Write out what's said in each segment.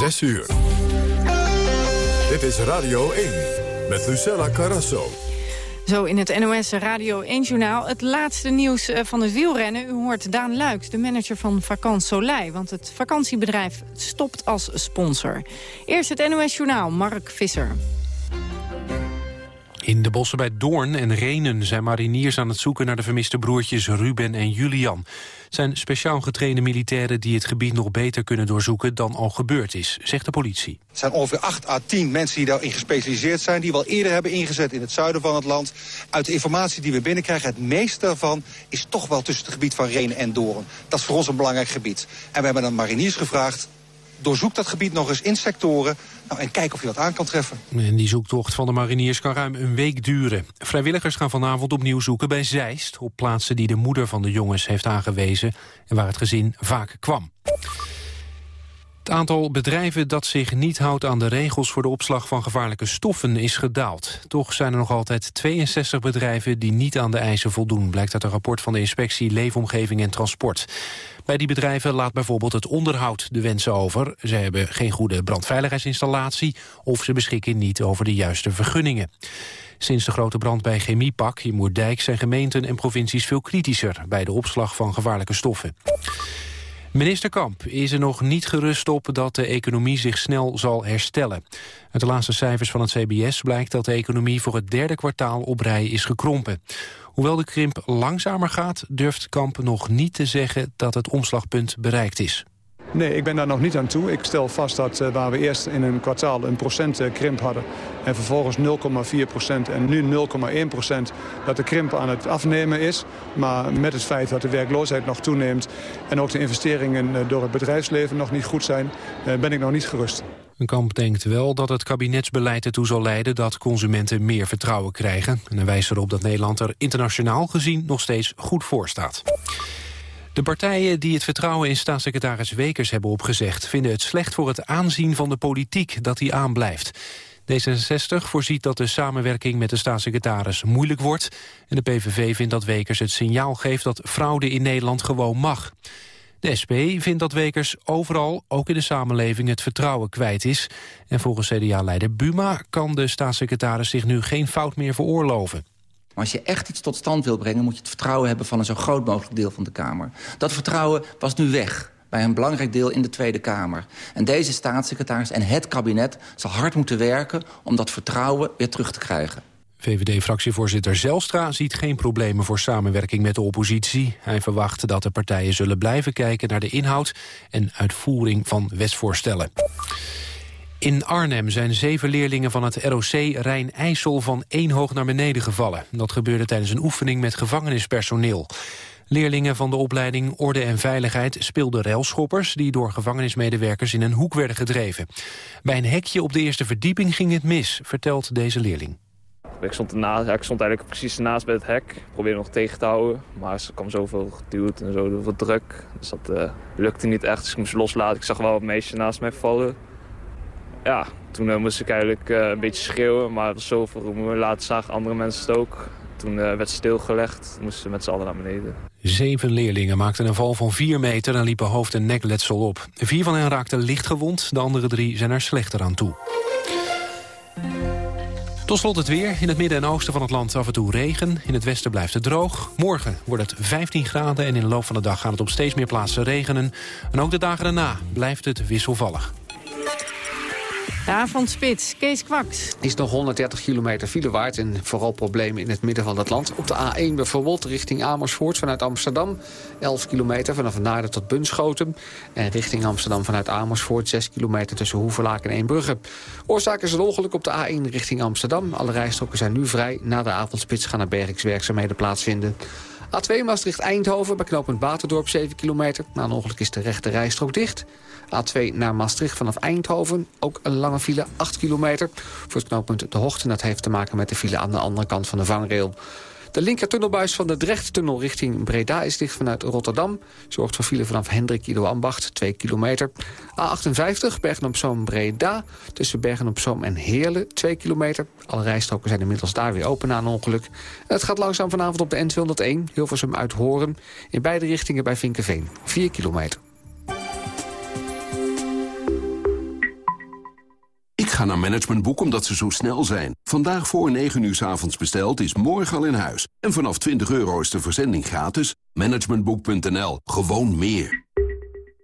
6 uur. Dit is Radio 1 met Lucella Carrasso. Zo in het NOS Radio 1-journaal. Het laatste nieuws eh, van het wielrennen. U hoort Daan Luiks, de manager van Vakant Soleil. Want het vakantiebedrijf stopt als sponsor. Eerst het NOS-journaal, Mark Visser. In de bossen bij Doorn en Renen zijn mariniers aan het zoeken naar de vermiste broertjes Ruben en Julian. Het zijn speciaal getrainde militairen die het gebied nog beter kunnen doorzoeken dan al gebeurd is, zegt de politie. Het zijn ongeveer 8 à 10 mensen die daarin gespecialiseerd zijn, die we al eerder hebben ingezet in het zuiden van het land. Uit de informatie die we binnenkrijgen, het meeste daarvan is toch wel tussen het gebied van Renen en Doorn. Dat is voor ons een belangrijk gebied. En we hebben aan mariniers gevraagd doorzoek dat gebied nog eens in sectoren... Nou, en kijk of je wat aan kan treffen. En die zoektocht van de mariniers kan ruim een week duren. Vrijwilligers gaan vanavond opnieuw zoeken bij Zeist... op plaatsen die de moeder van de jongens heeft aangewezen... en waar het gezin vaak kwam. Het aantal bedrijven dat zich niet houdt aan de regels voor de opslag van gevaarlijke stoffen is gedaald. Toch zijn er nog altijd 62 bedrijven die niet aan de eisen voldoen, blijkt uit een rapport van de inspectie Leefomgeving en Transport. Bij die bedrijven laat bijvoorbeeld het onderhoud de wensen over. Ze hebben geen goede brandveiligheidsinstallatie of ze beschikken niet over de juiste vergunningen. Sinds de grote brand bij Chemiepak in Moerdijk zijn gemeenten en provincies veel kritischer bij de opslag van gevaarlijke stoffen. Minister Kamp is er nog niet gerust op dat de economie zich snel zal herstellen. Uit de laatste cijfers van het CBS blijkt dat de economie voor het derde kwartaal op rij is gekrompen. Hoewel de krimp langzamer gaat, durft Kamp nog niet te zeggen dat het omslagpunt bereikt is. Nee, ik ben daar nog niet aan toe. Ik stel vast dat uh, waar we eerst in een kwartaal een procent uh, krimp hadden... en vervolgens 0,4 procent en nu 0,1 procent... dat de krimp aan het afnemen is. Maar met het feit dat de werkloosheid nog toeneemt... en ook de investeringen uh, door het bedrijfsleven nog niet goed zijn... ben ik nog niet gerust. Kamp denkt wel dat het kabinetsbeleid ertoe zal leiden... dat consumenten meer vertrouwen krijgen. En hij wijst erop dat Nederland er internationaal gezien nog steeds goed voor staat. De partijen die het vertrouwen in staatssecretaris Wekers hebben opgezegd... vinden het slecht voor het aanzien van de politiek dat hij aanblijft. D66 voorziet dat de samenwerking met de staatssecretaris moeilijk wordt... en de PVV vindt dat Wekers het signaal geeft dat fraude in Nederland gewoon mag. De SP vindt dat Wekers overal, ook in de samenleving, het vertrouwen kwijt is. En volgens CDA-leider Buma kan de staatssecretaris zich nu geen fout meer veroorloven. Als je echt iets tot stand wil brengen... moet je het vertrouwen hebben van een zo groot mogelijk deel van de Kamer. Dat vertrouwen was nu weg bij een belangrijk deel in de Tweede Kamer. En deze staatssecretaris en het kabinet zal hard moeten werken... om dat vertrouwen weer terug te krijgen. VVD-fractievoorzitter Zelstra ziet geen problemen voor samenwerking met de oppositie. Hij verwacht dat de partijen zullen blijven kijken naar de inhoud en uitvoering van wetsvoorstellen. In Arnhem zijn zeven leerlingen van het ROC Rijn-IJssel van één hoog naar beneden gevallen. Dat gebeurde tijdens een oefening met gevangenispersoneel. Leerlingen van de opleiding Orde en Veiligheid speelden railschoppers... die door gevangenismedewerkers in een hoek werden gedreven. Bij een hekje op de eerste verdieping ging het mis, vertelt deze leerling. Ik stond, ernaast, ik stond eigenlijk precies naast bij het hek. Ik probeerde nog tegen te houden. Maar ze kwam zoveel geduwd en zoveel druk. Dus dat uh, lukte niet echt. Dus ik moest loslaten. Ik zag wel het meisje naast mij vallen ja, toen uh, moest ik eigenlijk uh, een beetje schreeuwen. Maar zoveel later zagen andere mensen het ook. Toen werd stilgelegd, moesten ze met z'n allen naar beneden. Zeven leerlingen maakten een val van vier meter en liepen hoofd- en nekletsel op. Vier van hen raakten licht gewond, de andere drie zijn er slechter aan toe. Tot slot het weer. In het midden en oosten van het land af en toe regen. In het westen blijft het droog. Morgen wordt het 15 graden en in de loop van de dag gaat het op steeds meer plaatsen regenen. En ook de dagen daarna blijft het wisselvallig. Avondspits, Kees Kwaks. Is nog 130 kilometer file waard en vooral problemen in het midden van het land. Op de A1 bijvoorbeeld richting Amersfoort vanuit Amsterdam. 11 kilometer vanaf Naarden tot Bunschoten. En richting Amsterdam vanuit Amersfoort 6 kilometer tussen Hoevelaak en Eembrugge. Oorzaak is een ongeluk op de A1 richting Amsterdam. Alle rijstroken zijn nu vrij. Na de avondspits gaan er bergingswerkzaamheden plaatsvinden. A2 Maastricht-Eindhoven bij knooppunt Baterdorp 7 kilometer. Na een ongeluk is de rechte rijstrook dicht. A2 naar Maastricht vanaf Eindhoven. Ook een lange file, 8 kilometer. Voor het knooppunt De Hoogte. Dat heeft te maken met de file aan de andere kant van de vangrail. De linkertunnelbuis van de Drechttunnel richting Breda is dicht vanuit Rotterdam. Zorgt voor file vanaf Hendrik Ido Ambacht, 2 kilometer. A58 Bergen-op-Zoom-Breda tussen Bergen-op-Zoom en Heerlen, 2 kilometer. Alle rijstroken zijn inmiddels daar weer open na een ongeluk. Het gaat langzaam vanavond op de N201, Hilversum uit Horen. In beide richtingen bij Vinkenveen, 4 kilometer. Ga naar Managementboek omdat ze zo snel zijn. Vandaag voor 9 uur s avonds besteld is morgen al in huis. En vanaf 20 euro is de verzending gratis. Managementboek.nl. Gewoon meer.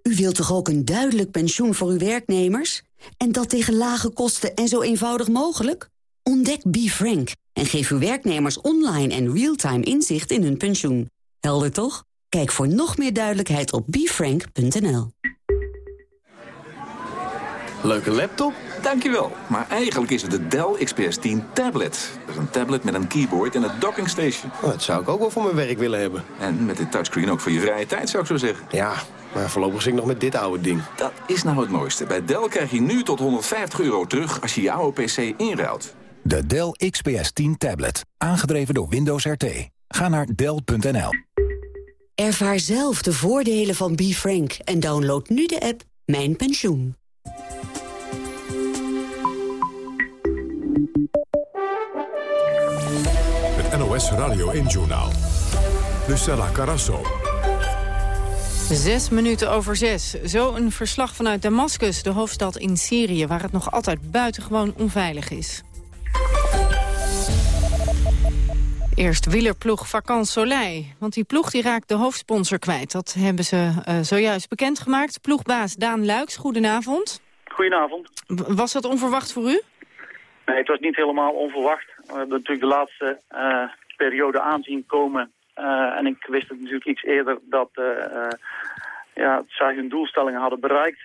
U wilt toch ook een duidelijk pensioen voor uw werknemers? En dat tegen lage kosten en zo eenvoudig mogelijk? Ontdek BeFrank en geef uw werknemers online en real-time inzicht in hun pensioen. Helder toch? Kijk voor nog meer duidelijkheid op befrank.nl. Leuke laptop? Dankjewel. Maar eigenlijk is het de Dell XPS 10 tablet. Dat is een tablet met een keyboard en een docking station. Oh, dat zou ik ook wel voor mijn werk willen hebben. En met dit touchscreen ook voor je vrije tijd, zou ik zo zeggen. Ja, maar voorlopig zit ik nog met dit oude ding. Dat is nou het mooiste. Bij Dell krijg je nu tot 150 euro terug als je je oude PC inruilt. De Dell XPS 10 tablet. Aangedreven door Windows RT. Ga naar Dell.nl. Ervaar zelf de voordelen van BeFrank en download nu de app Mijn Pensioen. NOS Radio 1-journaal. Lucella Carasso. Zes minuten over zes. Zo een verslag vanuit Damascus, de hoofdstad in Syrië... waar het nog altijd buitengewoon onveilig is. Eerst wielerploeg Vakant Soleil. Want die ploeg die raakt de hoofdsponsor kwijt. Dat hebben ze uh, zojuist bekendgemaakt. Ploegbaas Daan Luiks, goedenavond. Goedenavond. Was dat onverwacht voor u? Nee, het was niet helemaal onverwacht. We hebben natuurlijk de laatste uh, periode aanzien komen. Uh, en ik wist het natuurlijk iets eerder dat ja, zij hun doelstellingen hadden bereikt.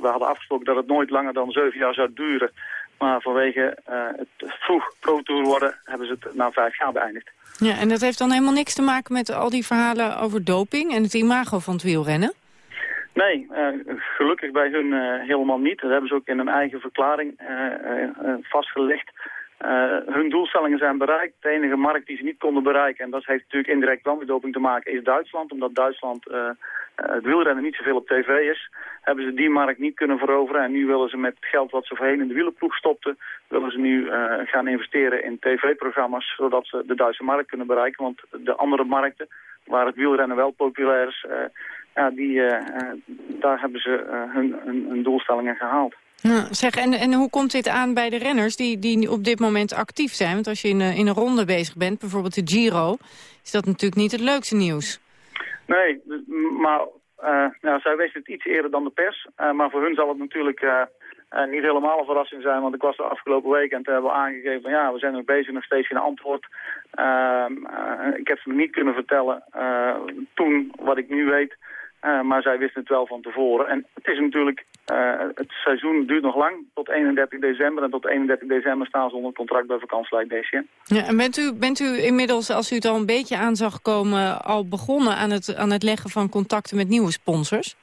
we hadden afgesproken dat het nooit langer dan zeven jaar zou duren. Maar vanwege het vroeg pro-tour worden hebben ze het na vijf jaar beëindigd. Ja, en dat heeft dan helemaal niks te maken met al die verhalen over doping en het imago van het wielrennen? Nee, uh, gelukkig bij hun uh, helemaal niet. Dat hebben ze ook in een eigen verklaring vastgelegd. Hun doelstellingen zijn bereikt. De enige markt die ze niet konden bereiken, en dat heeft natuurlijk indirect wel met te maken, is Duitsland. Omdat Duitsland het wielrennen niet zoveel op tv is hebben ze die markt niet kunnen veroveren. En nu willen ze met het geld wat ze voorheen in de wielenploeg stopten... willen ze nu uh, gaan investeren in tv-programma's... zodat ze de Duitse markt kunnen bereiken. Want de andere markten, waar het wielrennen wel populair is... Uh, ja, die, uh, daar hebben ze hun, hun, hun, doelstellingen gehaald. Ja, zeg, en, en hoe komt dit aan bij de renners die, die op dit moment actief zijn? Want als je in, in een ronde bezig bent, bijvoorbeeld de Giro... is dat natuurlijk niet het leukste nieuws. Nee, maar uh, nou, zij wisten het iets eerder dan de pers. Uh, maar voor hun zal het natuurlijk uh, niet helemaal een verrassing zijn. Want ik was er afgelopen week en toen hebben we aangegeven... Van, ja, we zijn nog bezig, nog steeds geen antwoord. Ehm, ik heb ze nog niet kunnen vertellen toen wat ik nu weet... Uh, maar zij wisten het wel van tevoren. En het is natuurlijk, uh, het seizoen duurt nog lang, tot 31 december. En tot 31 december staan ze onder contract bij vakantieleid deze Ja, en bent u, bent u inmiddels, als u het al een beetje aan zag komen... al begonnen aan het, aan het leggen van contacten met nieuwe sponsors?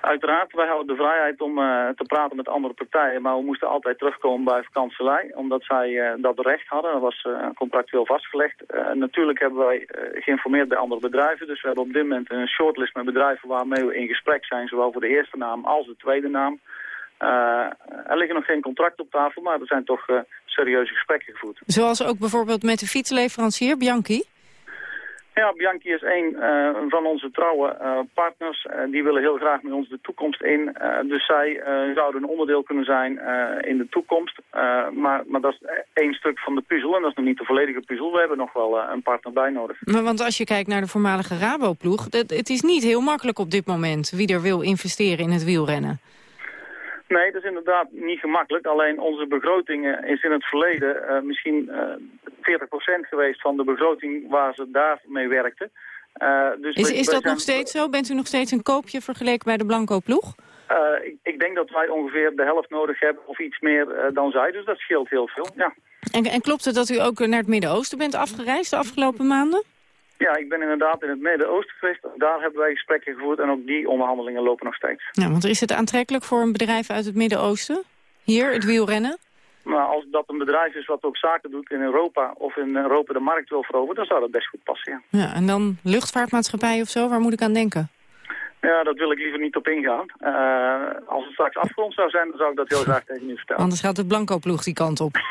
Uiteraard, wij hadden de vrijheid om uh, te praten met andere partijen, maar we moesten altijd terugkomen bij vakantselij, omdat zij uh, dat recht hadden. Dat was uh, contractueel vastgelegd. natuurlijk hebben wij geïnformeerd bij andere bedrijven, dus we hebben op dit moment een shortlist met bedrijven waarmee we in gesprek zijn, zowel voor de eerste naam als de tweede naam. er liggen nog geen contracten op tafel, maar er zijn toch serieuze gesprekken gevoerd. Zoals ook bijvoorbeeld met de fietsleverancier Bianchi? Ja, Bianchi is een uh, van onze trouwe uh, partners. Uh, die willen heel graag met ons de toekomst in. dus zij zouden een onderdeel kunnen zijn in de toekomst. maar, maar dat is één stuk van de puzzel en dat is nog niet de volledige puzzel. We hebben nog wel een partner bij nodig. Maar want als je kijkt naar de voormalige Rabo-ploeg... het is niet heel makkelijk op dit moment wie er wil investeren in het wielrennen. Nee, dat is inderdaad niet gemakkelijk. Alleen onze begroting is in het verleden uh, misschien uh, 40% geweest van de begroting waar ze daar mee werkten. Uh, dus is is dat nog steeds zo? Bent u nog steeds een koopje vergeleken bij de Blanco-ploeg? Ik, ik, denk dat wij ongeveer de helft nodig hebben of iets meer dan zij. Dus dat scheelt heel veel, ja. En, en klopt het dat u ook naar het Midden-Oosten bent afgereisd de afgelopen maanden? Ja, ik ben inderdaad in het Midden-Oosten geweest. Daar hebben wij gesprekken gevoerd en ook die onderhandelingen lopen nog steeds. Ja, want is het aantrekkelijk voor een bedrijf uit het Midden-Oosten? Hier, het wielrennen? Maar als dat een bedrijf is wat ook zaken doet in Europa of in Europa de markt wil veroveren, dan zou dat best goed passen, ja. ja en dan luchtvaartmaatschappij of zo, waar moet ik aan denken? Ja, dat wil ik liever niet op ingaan. Uh, als het straks afgerond zou zijn, dan zou ik dat heel graag tegen u vertellen. Anders gaat de Blanco-ploeg die kant op.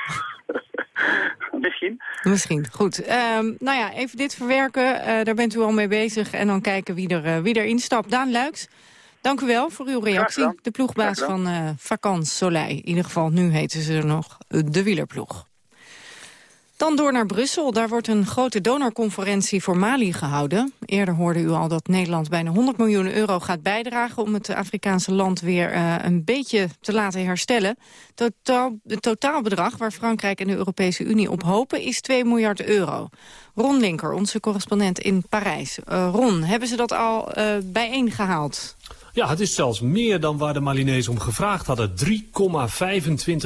Misschien. Misschien, goed. Um, nou ja, even dit verwerken. Uh, daar bent u al mee bezig. En dan kijken wie, er, uh, wie erin stapt. Daan Luiks, Dank u wel voor uw reactie. De ploegbaas van uh, Vakant Soleil. In ieder geval, nu heten ze nog de wielerploeg. Dan door naar Brussel. Daar wordt een grote donorconferentie voor Mali gehouden. Eerder hoorde u al dat Nederland bijna 100 miljoen euro gaat bijdragen... om het Afrikaanse land weer uh, een beetje te laten herstellen. Totaal, het totaalbedrag waar Frankrijk en de Europese Unie op hopen... is 2 miljard euro. Ron Linker, onze correspondent in Parijs. Uh, Ron, hebben ze dat al uh, bijeengehaald? Ja, het is zelfs meer dan waar de Malinezen om gevraagd hadden.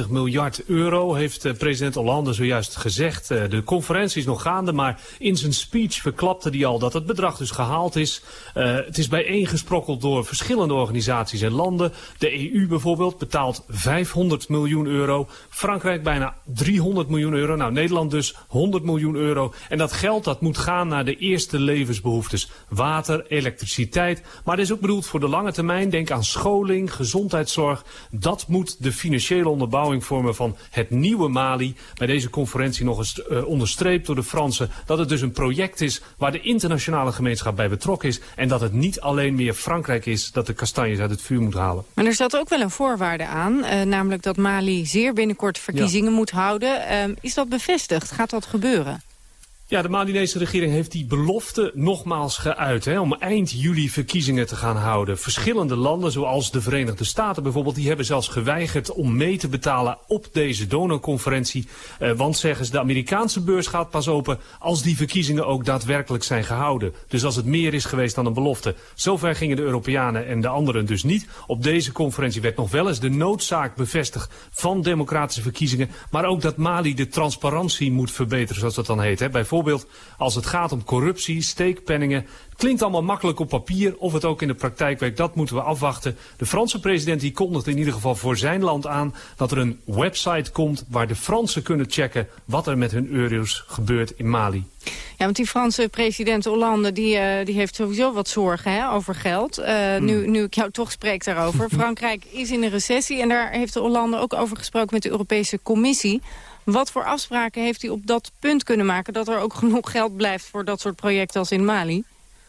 3,25 miljard euro heeft eh, president Hollande zojuist gezegd. Eh, de conferentie is nog gaande, maar in zijn speech verklapte hij al dat het bedrag dus gehaald is. Uh, het is bijeengesprokkeld door verschillende organisaties en landen. De EU bijvoorbeeld betaalt 500 miljoen euro. Frankrijk bijna 300 miljoen euro. Nou, Nederland dus 100 miljoen euro. En dat geld dat moet gaan naar de eerste levensbehoeftes. Water, elektriciteit. Maar het is ook bedoeld voor de lange termijn termijn. Denk aan scholing, gezondheidszorg. Dat moet de financiële onderbouwing vormen van het nieuwe Mali. Bij deze conferentie nog eens uh, onderstreept door de Fransen... dat het dus een project is waar de internationale gemeenschap bij betrokken is... en dat het niet alleen meer Frankrijk is dat de kastanjes uit het vuur moet halen. Maar er staat ook wel een voorwaarde aan. Uh, namelijk dat Mali zeer binnenkort verkiezingen ja. moet houden. Uh, is dat bevestigd? Gaat dat gebeuren? Ja, de Malinese regering heeft die belofte nogmaals geuit hè, om eind juli verkiezingen te gaan houden. Verschillende landen, zoals de Verenigde Staten bijvoorbeeld, die hebben zelfs geweigerd om mee te betalen op deze donorconferentie. Eh, want zeggen ze, de Amerikaanse beurs gaat pas open als die verkiezingen ook daadwerkelijk zijn gehouden. Dus als het meer is geweest dan een belofte. Zover gingen de Europeanen en de anderen dus niet. Op deze conferentie werd nog wel eens de noodzaak bevestigd van democratische verkiezingen. Maar ook dat Mali de transparantie moet verbeteren, zoals dat dan heet. Hè. Bijvoorbeeld Bijvoorbeeld als het gaat om corruptie, steekpenningen. Klinkt allemaal makkelijk op papier. Of het ook in de praktijk werkt, dat moeten we afwachten. De Franse president die kondigt in ieder geval voor zijn land aan... dat er een website komt waar de Fransen kunnen checken... wat er met hun euro's gebeurt in Mali. Ja, want die Franse president Hollande die, uh, die heeft sowieso wat zorgen hè, over geld. Uh, hmm. nu, nu ik jou toch spreek daarover. Frankrijk is in een recessie en daar heeft de Hollande ook over gesproken met de Europese Commissie. Wat voor afspraken heeft hij op dat punt kunnen maken... dat er ook genoeg geld blijft voor dat soort projecten als in Mali?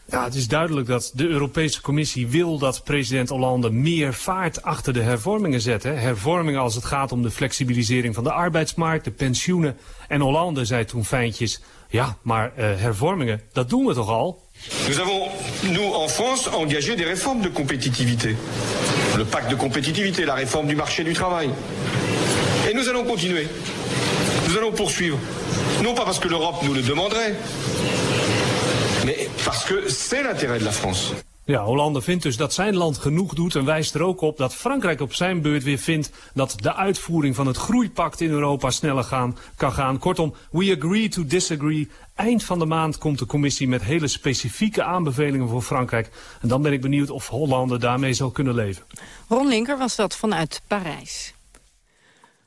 Ja, het is duidelijk dat de Europese Commissie wil dat president Hollande meer vaart achter de hervormingen zet. Hè. Hervormingen als het gaat om de flexibilisering van de arbeidsmarkt, de pensioenen. En Hollande zei toen fijntjes, ja, maar uh, hervormingen, dat doen we toch al? Nous avons, nous, en France, engagé des réformes de compétitivité. Le pacte de compétitivité, la réforme du marché du travail. Et nous allons continuer. Nous allons poursuivre. Non pas parce que l'Europe nous le demanderait, mais parce que c'est l'intérêt de la France. Ja, Hollande vindt dus dat zijn land genoeg doet en wijst er ook op dat Frankrijk op zijn beurt weer vindt dat de uitvoering van het groeipact in Europa sneller gaan, kan gaan. Kortom, we agree to disagree. Eind van de maand komt de commissie met hele specifieke aanbevelingen voor Frankrijk. En dan ben ik benieuwd of Hollande daarmee zal kunnen leven. Ron Linker was dat vanuit Parijs.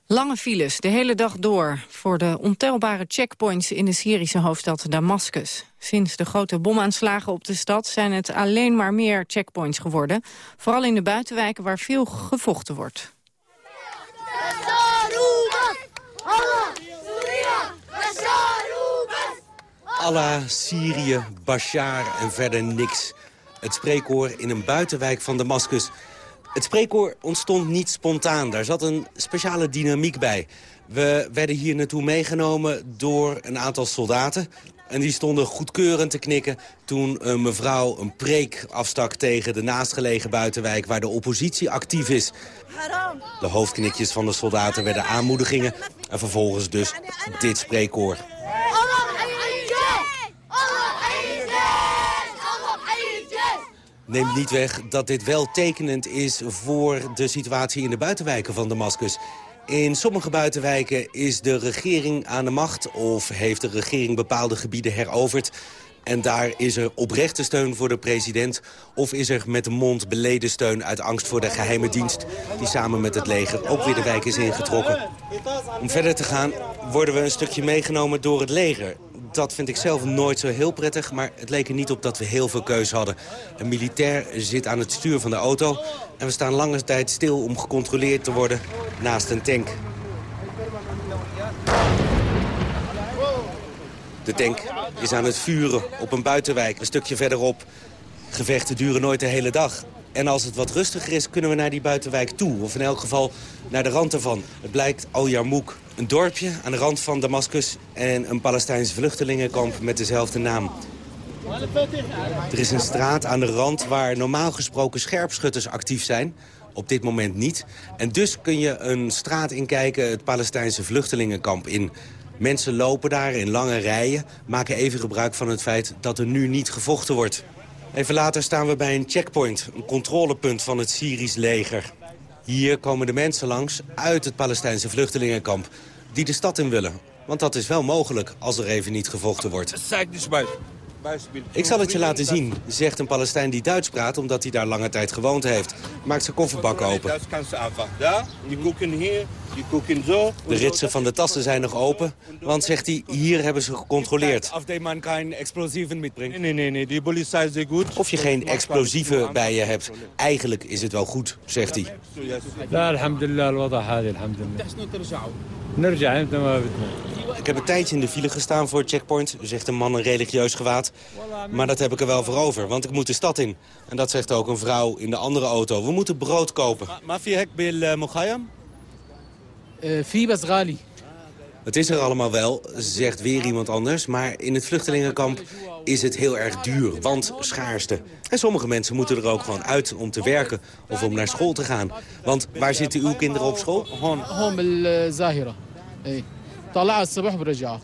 Lange files, de hele dag door, voor de ontelbare checkpoints in de Syrische hoofdstad Damascus. Sinds de grote bomaanslagen op de stad zijn het alleen maar meer checkpoints geworden. Vooral in de buitenwijken waar veel gevochten wordt. Allah, Syrië, Bashar en verder niks. Het spreekwoord in een buitenwijk van Damascus het spreekwoord ontstond niet spontaan. Daar zat een speciale dynamiek bij. We werden hier naartoe meegenomen door een aantal soldaten. En die stonden goedkeurend te knikken toen een mevrouw een preek afstak tegen de naastgelegen buitenwijk waar de oppositie actief is. De hoofdknikjes van de soldaten werden aanmoedigingen en vervolgens dus dit spreekwoord. Neemt niet weg dat dit wel tekenend is voor de situatie in de buitenwijken van Damascus. In sommige buitenwijken is de regering aan de macht... of heeft de regering bepaalde gebieden heroverd. En daar is er oprechte steun voor de president... of is er met de mond beleden steun uit angst voor de geheime dienst... die samen met het leger ook weer de wijk is ingetrokken. Om verder te gaan worden we een stukje meegenomen door het leger dat vind ik zelf nooit zo heel prettig. Maar het leek er niet op dat we heel veel keus hadden. Een militair zit aan het stuur van de auto. En we staan lange tijd stil om gecontroleerd te worden naast een tank. De tank is aan het vuren op een buitenwijk, een stukje verderop. Gevechten duren nooit de hele dag. En als het wat rustiger is, kunnen we naar die buitenwijk toe. Of in elk geval naar de rand ervan. Het blijkt Al Yarmouk, een dorpje aan de rand van Damascus... en een Palestijns vluchtelingenkamp met dezelfde naam. Er is een straat aan de rand waar normaal gesproken scherpschutters actief zijn. Op dit moment niet. En dus kun je een straat inkijken, het Palestijnse vluchtelingenkamp in. Mensen lopen daar in lange rijen, maken even gebruik van het feit dat er nu niet gevochten wordt. Even later staan we bij een checkpoint, een controlepunt van het Syrisch leger. Hier komen de mensen langs uit het Palestijnse vluchtelingenkamp... die de stad in willen. Want dat is wel mogelijk als er even niet gevochten wordt. Ik zal het je laten zien, zegt een Palestijn die Duits praat... omdat hij daar lange tijd gewoond heeft. Maakt zijn kofferbak open. De ritsen van de tassen zijn nog open, want, zegt hij, hier hebben ze gecontroleerd. Nee, nee, nee, die politie is goed. Of je geen explosieven bij je hebt. Eigenlijk is het wel goed, zegt hij. Ik heb een tijdje in de file gestaan voor het checkpoint, zegt een man in religieus gewaad. Maar dat heb ik er wel voor over, want ik moet de stad in. En dat zegt ook een vrouw in de andere auto. We moeten brood kopen. Het is er allemaal wel, zegt weer iemand anders. Maar in het vluchtelingenkamp is het heel erg duur, want schaarste. En sommige mensen moeten er ook gewoon uit om te werken of om naar school te gaan. Want waar zitten uw kinderen op school?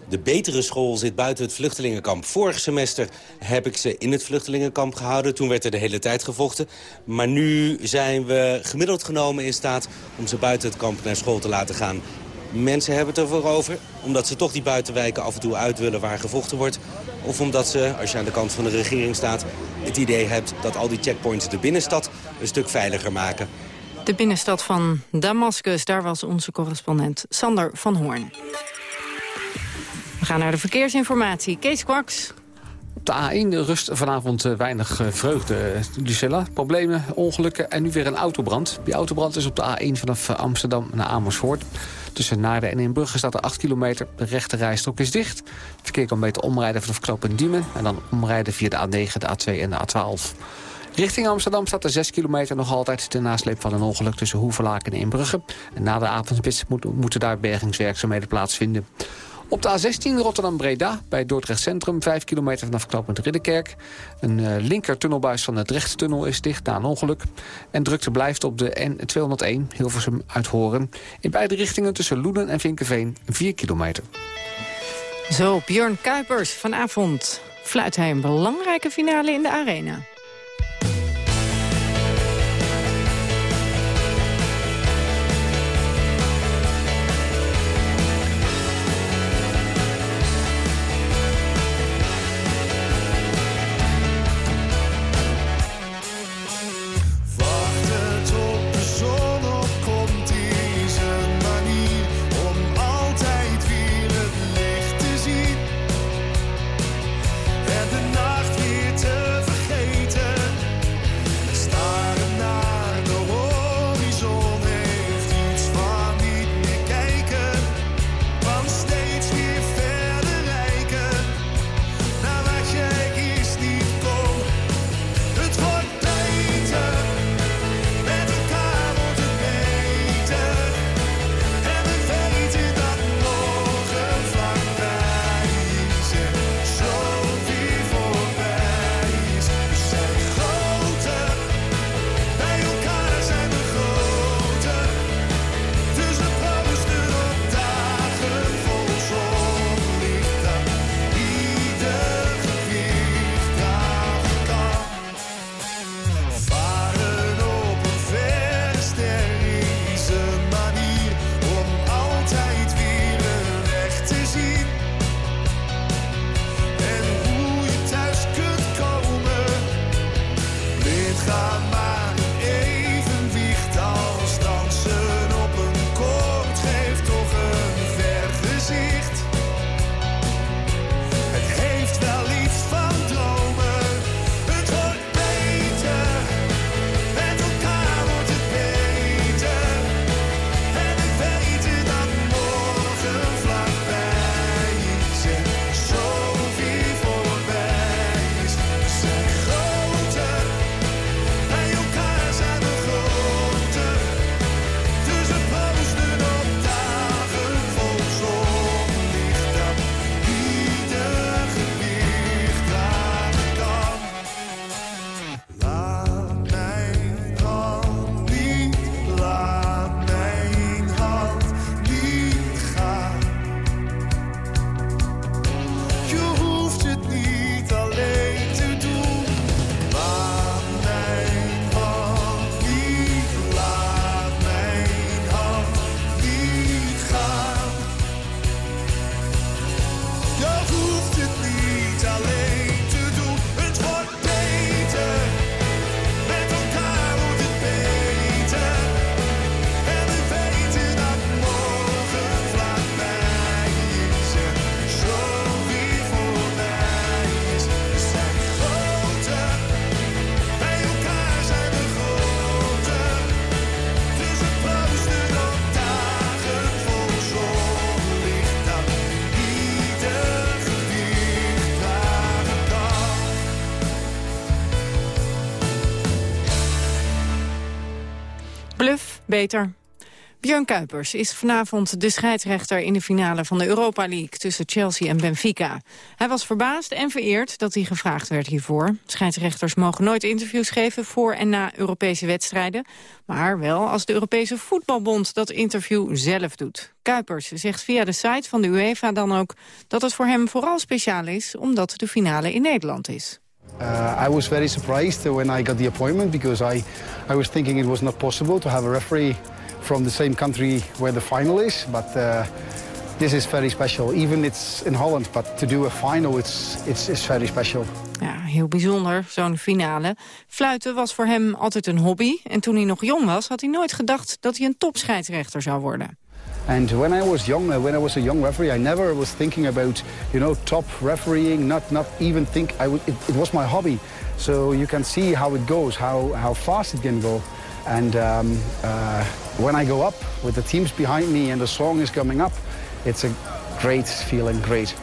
De betere school zit buiten het vluchtelingenkamp. Vorig semester heb ik ze in het vluchtelingenkamp gehouden. Toen werd er de hele tijd gevochten. Maar nu zijn we gemiddeld genomen in staat om ze buiten het kamp naar school te laten gaan. Mensen hebben het ervoor over, omdat ze toch die buitenwijken af en toe uit willen waar gevochten wordt. Of omdat ze, als je aan de kant van de regering staat, het idee hebt dat al die checkpoints de binnenstad een stuk veiliger maken. De binnenstad van Damascus, daar was onze correspondent Sander van Hoorn. We gaan naar de verkeersinformatie. Kees Kwaks. Op de A1 rust vanavond eh, weinig eh, vreugde, eh, Lucella. Problemen, ongelukken en nu weer een autobrand. Die autobrand is op de A1 vanaf Amsterdam naar Amersfoort. Tussen Naarden en Inbrugge staat er 8 kilometer. De rechte rijstrook is dicht. Het verkeer kan beter omrijden vanaf knooppunt Diemen... en dan omrijden via de A9, de A2 en de A12. Richting Amsterdam staat er 6 kilometer nog altijd... de nasleep van een ongeluk tussen Hoevelaken en Inbrugge. En na de avondspits moeten daar bergingswerkzaamheden plaatsvinden. Op de A16 Rotterdam-Breda bij Dordrecht Centrum... 5 kilometer vanaf knooppunt Ridderkerk. Een uh, linker tunnelbuis van de Drechttunnel is dicht na een ongeluk. En drukte blijft op de N201 Hilversum uit Horen. In beide richtingen tussen Loenen en Vinkenveen 4 kilometer. Zo, Björn Kuipers vanavond fluit hij een belangrijke finale in de arena. Beter. Björn Kuipers is vanavond de scheidsrechter in de finale van de Europa League tussen Chelsea en Benfica. Hij was verbaasd en vereerd dat hij gevraagd werd hiervoor. Scheidsrechters mogen nooit interviews geven voor en na Europese wedstrijden, maar wel als de Europese Voetbalbond dat interview zelf doet. Kuipers zegt via de site van de UEFA dan ook dat het voor hem vooral speciaal is omdat de finale in Nederland is. Uh, I was very surprised when I got the appointment because I, I was thinking it was not possible to have a referee from the same country where the final is. But uh, this is very special. Even it's in Holland, but to do a final, it's, it's, it's very special. Ja, heel bijzonder, zo'n finale. Fluiten was voor hem altijd een hobby. En toen hij nog jong was, had hij nooit gedacht dat hij een topscheidsrechter zou worden. And when I was young, uh, when I was a young referee, I never was thinking about, you know, top refereeing. Not, not even think. I would. It, it was my hobby. So you can see how it goes, how how fast it can go. And um, uh, when I go up with the teams behind me and the song is coming up, it's a great feeling, great.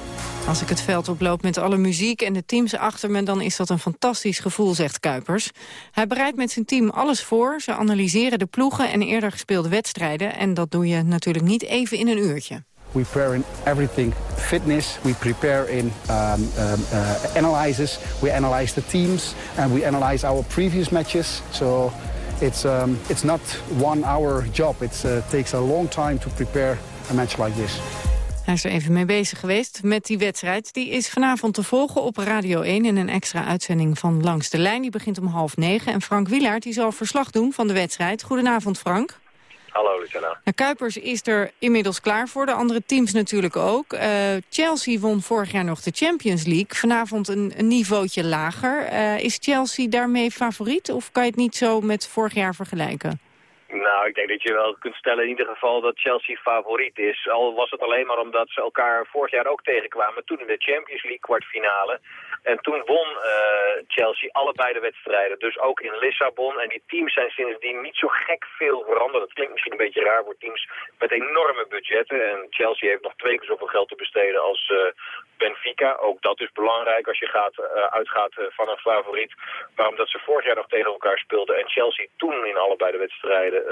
Als ik het veld oploop met alle muziek en de teams achter me... dan is dat een fantastisch gevoel, zegt Kuipers. Hij bereidt met zijn team alles voor. Ze analyseren de ploegen en eerder gespeelde wedstrijden. En dat doe je natuurlijk niet even in een uurtje. We prepare in everything. Fitness, we prepare in um, um, uh, analysis. We analyze the teams and we analyze our previous matches. So it's, um, it's not one hour job. It uh, takes a long time to prepare a match like this. Hij is er even mee bezig geweest met die wedstrijd. Die is vanavond te volgen op Radio 1 in een extra uitzending van Langs de Lijn. Die begint om half negen. En Frank Wielaert die zal verslag doen van de wedstrijd. Goedenavond Frank. Hallo Luciana. Nou, Kuipers is er inmiddels klaar voor, de andere teams natuurlijk ook. Uh, Chelsea won vorig jaar nog de Champions League. Vanavond een, een niveautje lager. Uh, is Chelsea daarmee favoriet of kan je het niet zo met vorig jaar vergelijken? Nou, ik denk dat je wel kunt stellen in ieder geval dat Chelsea favoriet is. Al was het alleen maar omdat ze elkaar vorig jaar ook tegenkwamen. Toen in de Champions League kwartfinale. En toen won uh, Chelsea allebei de wedstrijden. Dus ook in Lissabon. En die teams zijn sindsdien niet zo gek veel veranderd. Dat klinkt misschien een beetje raar voor teams met enorme budgetten. En Chelsea heeft nog twee keer zoveel geld te besteden als uh, Benfica. Ook dat is belangrijk als je gaat, uh, uitgaat van een favoriet. Maar omdat ze vorig jaar nog tegen elkaar speelden en Chelsea toen in allebei de wedstrijden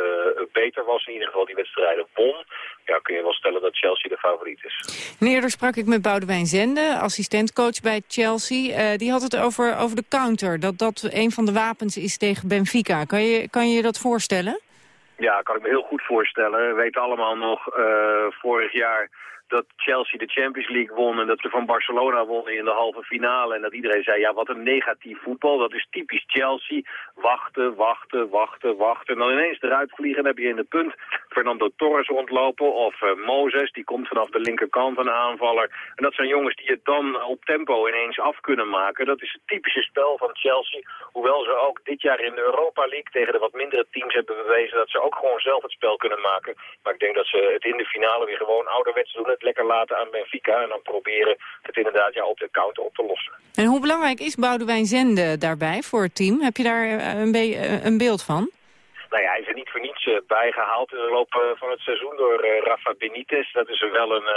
beter was, in ieder geval die wedstrijden won, ja, kun je wel stellen dat Chelsea de favoriet is. En eerder sprak ik met Boudewijn Zende, assistentcoach bij Chelsea. Uh, die had het over, over de counter, dat dat een van de wapens is tegen Benfica. Kan je kan je dat voorstellen? Ja, kan ik me heel goed voorstellen. We weten allemaal nog, uh, vorig jaar dat Chelsea de Champions League won en dat ze van Barcelona wonnen in de halve finale. En dat iedereen zei, ja, wat een negatief voetbal. Dat is typisch Chelsea. Wachten, wachten, wachten, wachten. En dan ineens eruit vliegen. Dan heb je in de punt Fernando Torres rondlopen. Of uh, Moses, die komt vanaf de linkerkant een aanvaller. En dat zijn jongens die het dan op tempo ineens af kunnen maken. Dat is het typische spel van Chelsea. Hoewel ze ook dit jaar in de Europa League tegen de wat mindere teams hebben bewezen... dat ze ook gewoon zelf het spel kunnen maken. Maar ik denk dat ze het in de finale weer gewoon ouderwets doen lekker laten aan Benfica. En dan proberen het inderdaad ja, op de counter op te lossen. En hoe belangrijk is Boudewijn Zende daarbij voor het team? Heb je daar eh, een, be eh, een beeld van? Nou ja, hij is er niet voor niets uh, bijgehaald in de loop van het seizoen door Rafa Benitez. Dat is wel een,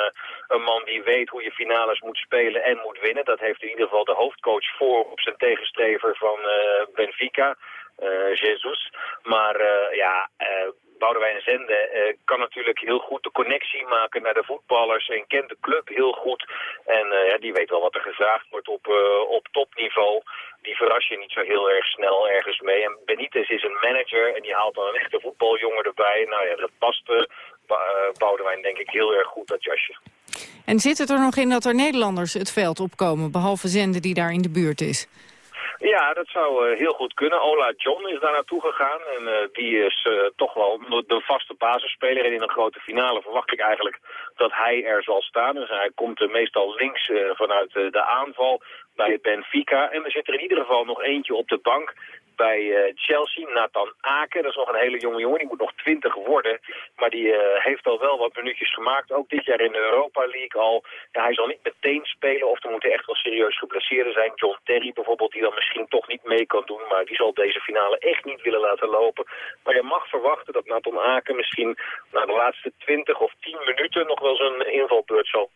een man die weet hoe je finales moet spelen en moet winnen. Dat heeft in ieder geval de hoofdcoach voor op zijn tegenstrever van Benfica, Jesus. Maar ja, Boudewijn Zende uh, kan natuurlijk heel goed de connectie maken naar de voetballers en kent de club heel goed. En ja, die weet wel wat er gevraagd wordt op, uh, op topniveau. Die verras je niet zo heel erg snel ergens mee. En Benitez is een manager en die haalt dan een echte voetbaljongen erbij. Nou ja, dat past Boudewijn denk ik heel erg goed, dat jasje. En zit het er nog in dat er Nederlanders het veld opkomen, behalve Zende die daar in de buurt is? Ja, dat zou uh, heel goed kunnen. Ola John is daar naartoe gegaan. En uh, die is uh, toch wel de vaste basisspeler. En in een grote finale verwacht ik eigenlijk dat hij er zal staan. Dus hij komt meestal links vanuit de aanval bij Benfica. En er zit er in ieder geval nog eentje op de bank bij uh, Chelsea, Nathan Aken. Dat is nog een hele jonge jongen, die moet nog 20 worden. Maar die uh, heeft al wel wat minuutjes gemaakt. Ook dit jaar in de Europa League al. Ja, hij zal niet meteen spelen of er moeten echt wel serieus geblesseerden zijn. John Terry bijvoorbeeld, die dan misschien toch niet mee kan doen. Maar die zal deze finale echt niet willen laten lopen. Maar je mag verwachten dat Nathan Aken misschien na de laatste 20 of 10 minuten nog wel zijn invalbeurt zal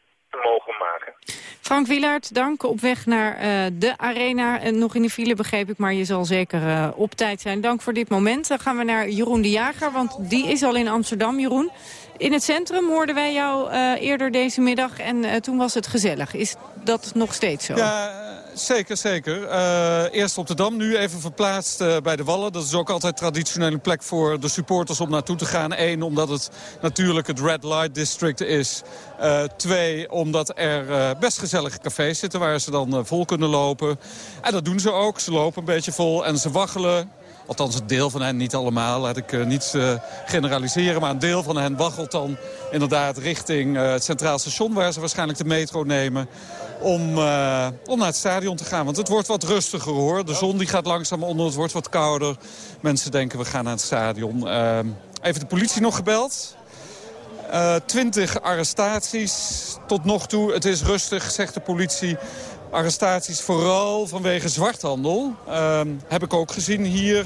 mogen maken. Frank Wielaert, dank. Op weg naar uh, de arena. En nog in de file begreep ik, maar je zal zeker uh, op tijd zijn. Dank voor dit moment. Dan gaan we naar Jeroen de Jager, want die is al in Amsterdam. Jeroen, in het centrum hoorden wij jou uh, eerder deze middag en toen was het gezellig. Is dat nog steeds zo? Ja, Zeker, zeker. Uh, eerst op de Dam, nu even verplaatst uh, bij de Wallen. Dat is ook altijd traditioneel een plek voor de supporters om naartoe te gaan. Eén, omdat het natuurlijk het Red Light District is. Uh, twee, omdat er best gezellige cafés zitten waar ze dan vol kunnen lopen. En dat doen ze ook. Ze lopen een beetje vol en ze waggelen. Althans, een deel van hen, niet allemaal, laat ik uh, niet uh, generaliseren. Maar een deel van hen waggelt dan inderdaad richting uh, het Centraal Station... waar ze waarschijnlijk de metro nemen om, om naar het stadion te gaan. Want het wordt wat rustiger hoor. De zon die gaat langzaam onder, het wordt wat kouder. Mensen denken we gaan naar het stadion. Ehm, even de politie nog gebeld. Twintig arrestaties tot nog toe. Het is rustig, zegt de politie arrestaties vooral vanwege zwarthandel. Uh, heb ik ook gezien hier.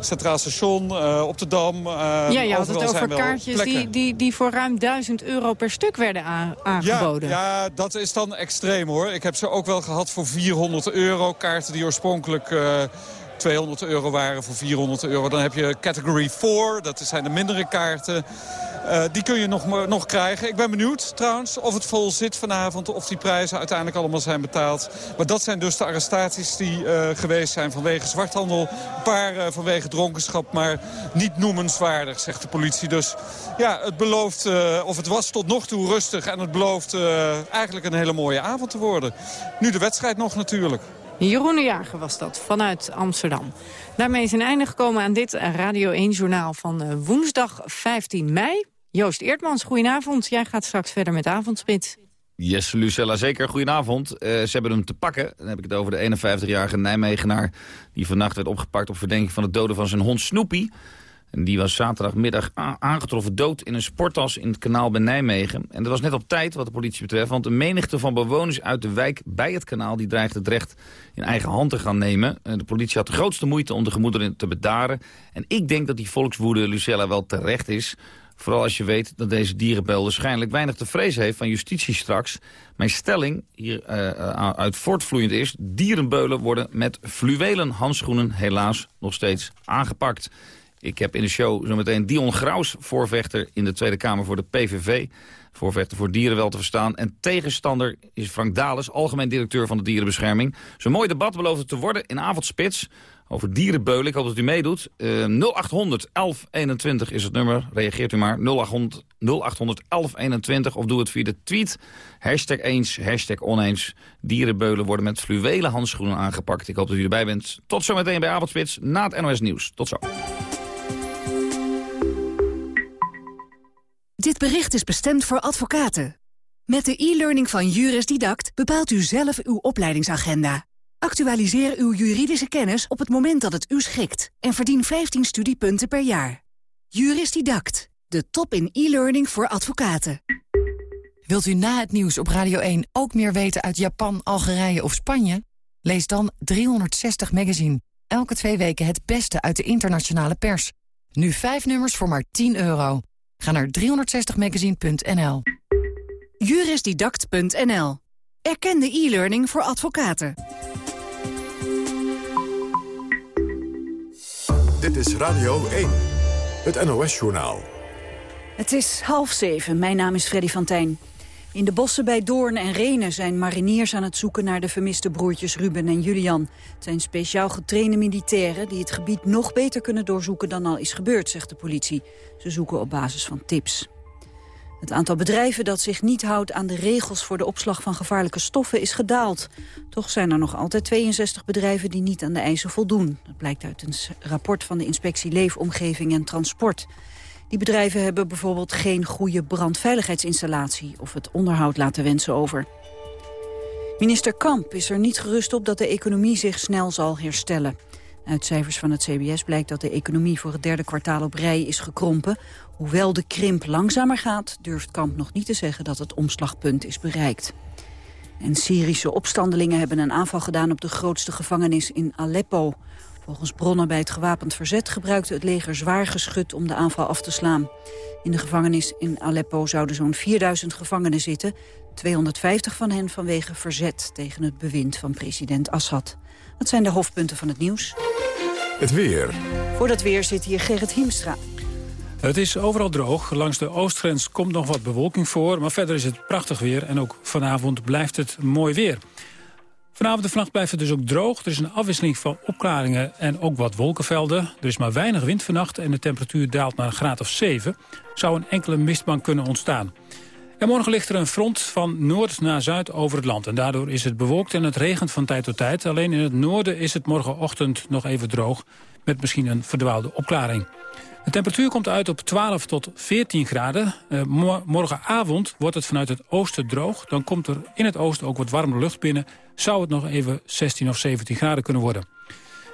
Centraal Station, uh, op de Dam. Uh, ja, je had het over kaartjes die, die, die voor ruim 1000 euro per stuk werden aangeboden. Ja, ja, dat is dan extreem hoor. Ik heb ze ook wel gehad voor 400 euro. Kaarten die oorspronkelijk... Uh, 200 euro waren voor 400 euro. Dan heb je category 4, dat zijn de mindere kaarten. Uh, die kun je nog, nog krijgen. Ik ben benieuwd trouwens of het vol zit vanavond. Of die prijzen uiteindelijk allemaal zijn betaald. Maar dat zijn dus de arrestaties die uh, geweest zijn vanwege zwarthandel. Een paar vanwege dronkenschap. Maar niet noemenswaardig, zegt de politie. Dus ja, het belooft, of het was tot nog toe rustig. En het belooft eigenlijk een hele mooie avond te worden. Nu de wedstrijd nog natuurlijk. Jeroen de Jager was dat, vanuit Amsterdam. Daarmee is een einde gekomen aan dit Radio 1-journaal van woensdag 15 mei. Joost Eertmans, goedenavond. Jij gaat straks verder met Avondspits. Yes, Lucella, zeker. Goedenavond. Uh, ze hebben hem te pakken. Dan heb ik het over de 51-jarige Nijmegenaar... die vannacht werd opgepakt op verdenking van het doden van zijn hond Snoopy. En die was zaterdagmiddag aangetroffen dood in een sporttas in het kanaal bij Nijmegen. En dat was net op tijd wat de politie betreft, want een menigte van bewoners uit de wijk bij het kanaal die dreigde het recht in eigen hand te gaan nemen. De politie had de grootste moeite om de gemoederen te bedaren. En ik denk dat die volkswoede, Lucella, wel terecht is. Vooral als je weet dat deze dierenbel waarschijnlijk weinig te vrezen heeft van justitie straks. Mijn stelling hier uh, uit voortvloeiend is... dierenbeulen worden met fluwelen handschoenen helaas nog steeds aangepakt. Ik heb in de show zometeen Dion Graus, voorvechter in de Tweede Kamer voor de PVV. Voorvechter voor dieren wel te verstaan. En tegenstander is Frank Dales, algemeen directeur van de Dierenbescherming. Zo'n mooi debat belooft te worden in avondspits over dierenbeulen. Ik hoop dat u meedoet. Uh, 0800 1121 is het nummer. Reageert u maar. 0800, 0800 1121 of doe het via de tweet. Hashtag eens, hashtag oneens. Dierenbeulen worden met fluwelen handschoenen aangepakt. Ik hoop dat u erbij bent. Tot zometeen bij Avondspits na het NOS Nieuws. Tot zo. Dit bericht is bestemd voor advocaten. Met de e-learning van Juris Didact bepaalt u zelf uw opleidingsagenda. Actualiseer uw juridische kennis op het moment dat het u schikt... en verdien 15 studiepunten per jaar. Juris Didact, de top in e-learning voor advocaten. Wilt u na het nieuws op Radio 1 ook meer weten uit Japan, Algerije of Spanje? Lees dan 360 Magazine. Elke twee weken het beste uit de internationale pers. Nu vijf nummers voor maar 10 euro. Ga naar 360magazine.nl. Jurisdidact.nl. Erkende e-learning voor advocaten. Dit is Radio 1, het NOS-journaal. Het is half zeven. Mijn naam is Freddy van Tijn. In de bossen bij Doorn en Renen zijn mariniers aan het zoeken naar de vermiste broertjes Ruben en Julian. Het zijn speciaal getrainde militairen die het gebied nog beter kunnen doorzoeken dan al is gebeurd, zegt de politie. Ze zoeken op basis van tips. Het aantal bedrijven dat zich niet houdt aan de regels voor de opslag van gevaarlijke stoffen is gedaald. Toch zijn er nog altijd 62 bedrijven die niet aan de eisen voldoen. Dat blijkt uit een rapport van de inspectie Leefomgeving en Transport. Die bedrijven hebben bijvoorbeeld geen goede brandveiligheidsinstallatie... of het onderhoud laten wensen over. Minister Kamp is er niet gerust op dat de economie zich snel zal herstellen. Uit cijfers van het CBS blijkt dat de economie voor het derde kwartaal op rij is gekrompen. Hoewel de krimp langzamer gaat, durft Kamp nog niet te zeggen dat het omslagpunt is bereikt. En Syrische opstandelingen hebben een aanval gedaan op de grootste gevangenis in Aleppo. Volgens bronnen bij het gewapend verzet gebruikte het leger zwaar geschut om de aanval af te slaan. In de gevangenis in Aleppo zouden zo'n 4000 gevangenen zitten. 250 van hen vanwege verzet tegen het bewind van president Assad. Dat zijn de hoofdpunten van het nieuws. Het weer. Voor dat weer zit hier Gerrit Hiemstra. Het is overal droog. Langs de oostgrens komt nog wat bewolking voor. Maar verder is het prachtig weer. En ook vanavond blijft het mooi weer. Vanavond en vannacht blijft het dus ook droog. Er is een afwisseling van opklaringen en ook wat wolkenvelden. Er is maar weinig wind vannacht en de temperatuur daalt naar een graad of 7. Zou een enkele mistbank kunnen ontstaan. En morgen ligt er een front van noord naar zuid over het land. En daardoor is het bewolkt en het regent van tijd tot tijd. Alleen in het noorden is het morgenochtend nog even droog... met misschien een verdwaalde opklaring. De temperatuur komt uit op 12 tot 14 graden. Uh, morgenavond wordt het vanuit het oosten droog. Dan komt er in het oosten ook wat warme lucht binnen. Zou het nog even 16 of 17 graden kunnen worden.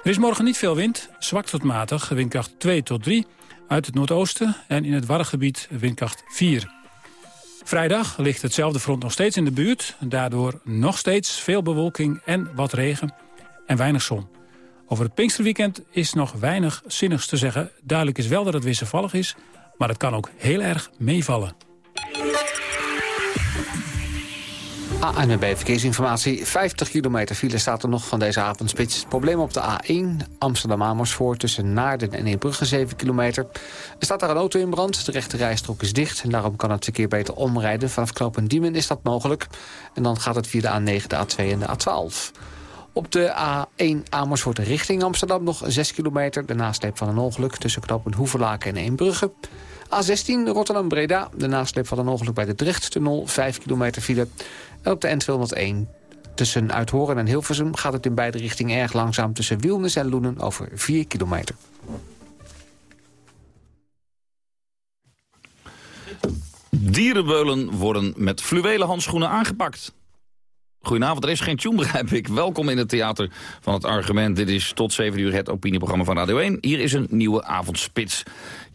Er is morgen niet veel wind, zwak tot matig, windkracht 2 tot 3 uit het noordoosten en in het Wargebied windkracht 4. Vrijdag ligt hetzelfde front nog steeds in de buurt. Daardoor nog steeds veel bewolking en wat regen en weinig zon. Over het Pinksterweekend is nog weinig zinnigs te zeggen. Duidelijk is wel dat het wisselvallig is, maar het kan ook heel erg meevallen. ANWB Verkeersinformatie. 50 kilometer file staat er nog van deze avondspits. Probleem op de A1 Amsterdam-Amersfoort tussen Naarden en Eembrugge 7 kilometer. Er staat daar een auto in brand. De rechte rijstrook is dicht en daarom kan het verkeer beter omrijden. Vanaf knooppunt Diemen is dat mogelijk. En dan gaat het via de A9, de A2 en de A12. Op de A1 Amersfoort richting Amsterdam nog 6 kilometer. De nasleep van een ongeluk tussen knooppunt Hoevelaken en Eembrugge. A16 Rotterdam-Breda. De nasleep van een ongeluk bij de Drechttunnel. 5 kilometer file. En op de N201 tussen Uithoren en Hilversum... gaat het in beide richtingen erg langzaam tussen Wielnes en Loenen over 4 kilometer. Dierenbeulen worden met fluwelen handschoenen aangepakt. Goedenavond, er is geen tune, begrijp ik. Welkom in het Theater van het Argument. Dit is tot 7 uur het opinieprogramma van Radio 1. Hier is een nieuwe avondspits.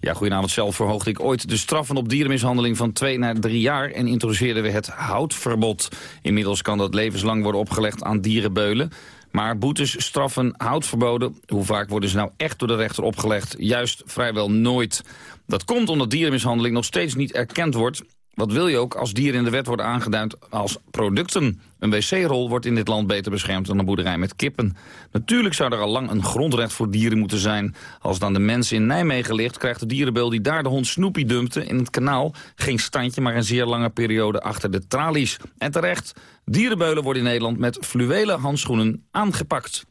Ja, goedenavond. Zelf verhoogde ik ooit de straffen op dierenmishandeling van 2 naar 3 jaar... en introduceerden we het houtverbod. Inmiddels kan dat levenslang worden opgelegd aan dierenbeulen. Maar boetes, straffen, houtverboden, hoe vaak worden ze nou echt door de rechter opgelegd? Juist vrijwel nooit. Dat komt omdat dierenmishandeling nog steeds niet erkend wordt wat wil je ook als dieren in de wet worden aangeduid als producten? Een wc-rol wordt in dit land beter beschermd dan een boerderij met kippen. Natuurlijk zou er al lang een grondrecht voor dieren moeten zijn. Als aan de mensen in Nijmegen ligt... krijgt de dierenbeul die daar de hond Snoopy dumpte in het kanaal... geen standje, maar een zeer lange periode achter de tralies. En terecht, dierenbeulen worden in Nederland met fluwelen handschoenen aangepakt.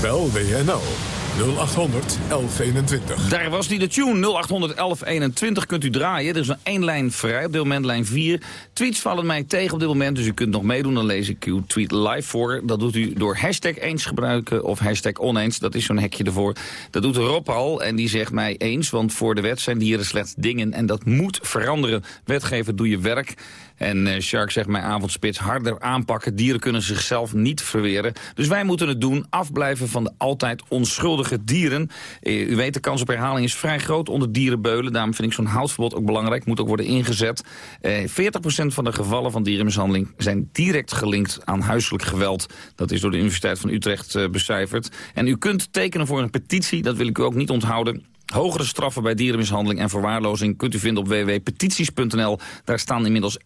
Bel WNL 0800 1121. Daar was die de tune. 0800 1121 kunt u draaien. Er is nog één lijn vrij op dit moment, lijn 4. Tweets vallen mij tegen op dit moment, dus u kunt nog meedoen. Dan lees ik uw tweet live voor. Dat doet u door hashtag eens gebruiken of hashtag oneens. Dat is zo'n hekje ervoor. Dat doet Rob al en die zegt mij eens. Want voor de wet zijn dieren slechts dingen en dat moet veranderen. Wetgever, doe je werk. En uh, Shark zegt mijn avondspits harder aanpakken. Dieren kunnen zichzelf niet verweren. Dus wij moeten het doen. Afblijven van de altijd onschuldige dieren. Uh, u weet, de kans op herhaling is vrij groot onder dierenbeulen. Daarom vind ik zo'n houtverbod ook belangrijk. Moet ook worden ingezet. Uh, eh, 40% van de gevallen van dierenmishandeling zijn direct gelinkt aan huiselijk geweld. Dat is door de Universiteit van Utrecht becijferd. En u kunt tekenen voor een petitie. Dat wil ik u ook niet onthouden. Hogere straffen bij dierenmishandeling en verwaarlozing kunt u vinden op www.petities.nl. Daar staan inmiddels 11.380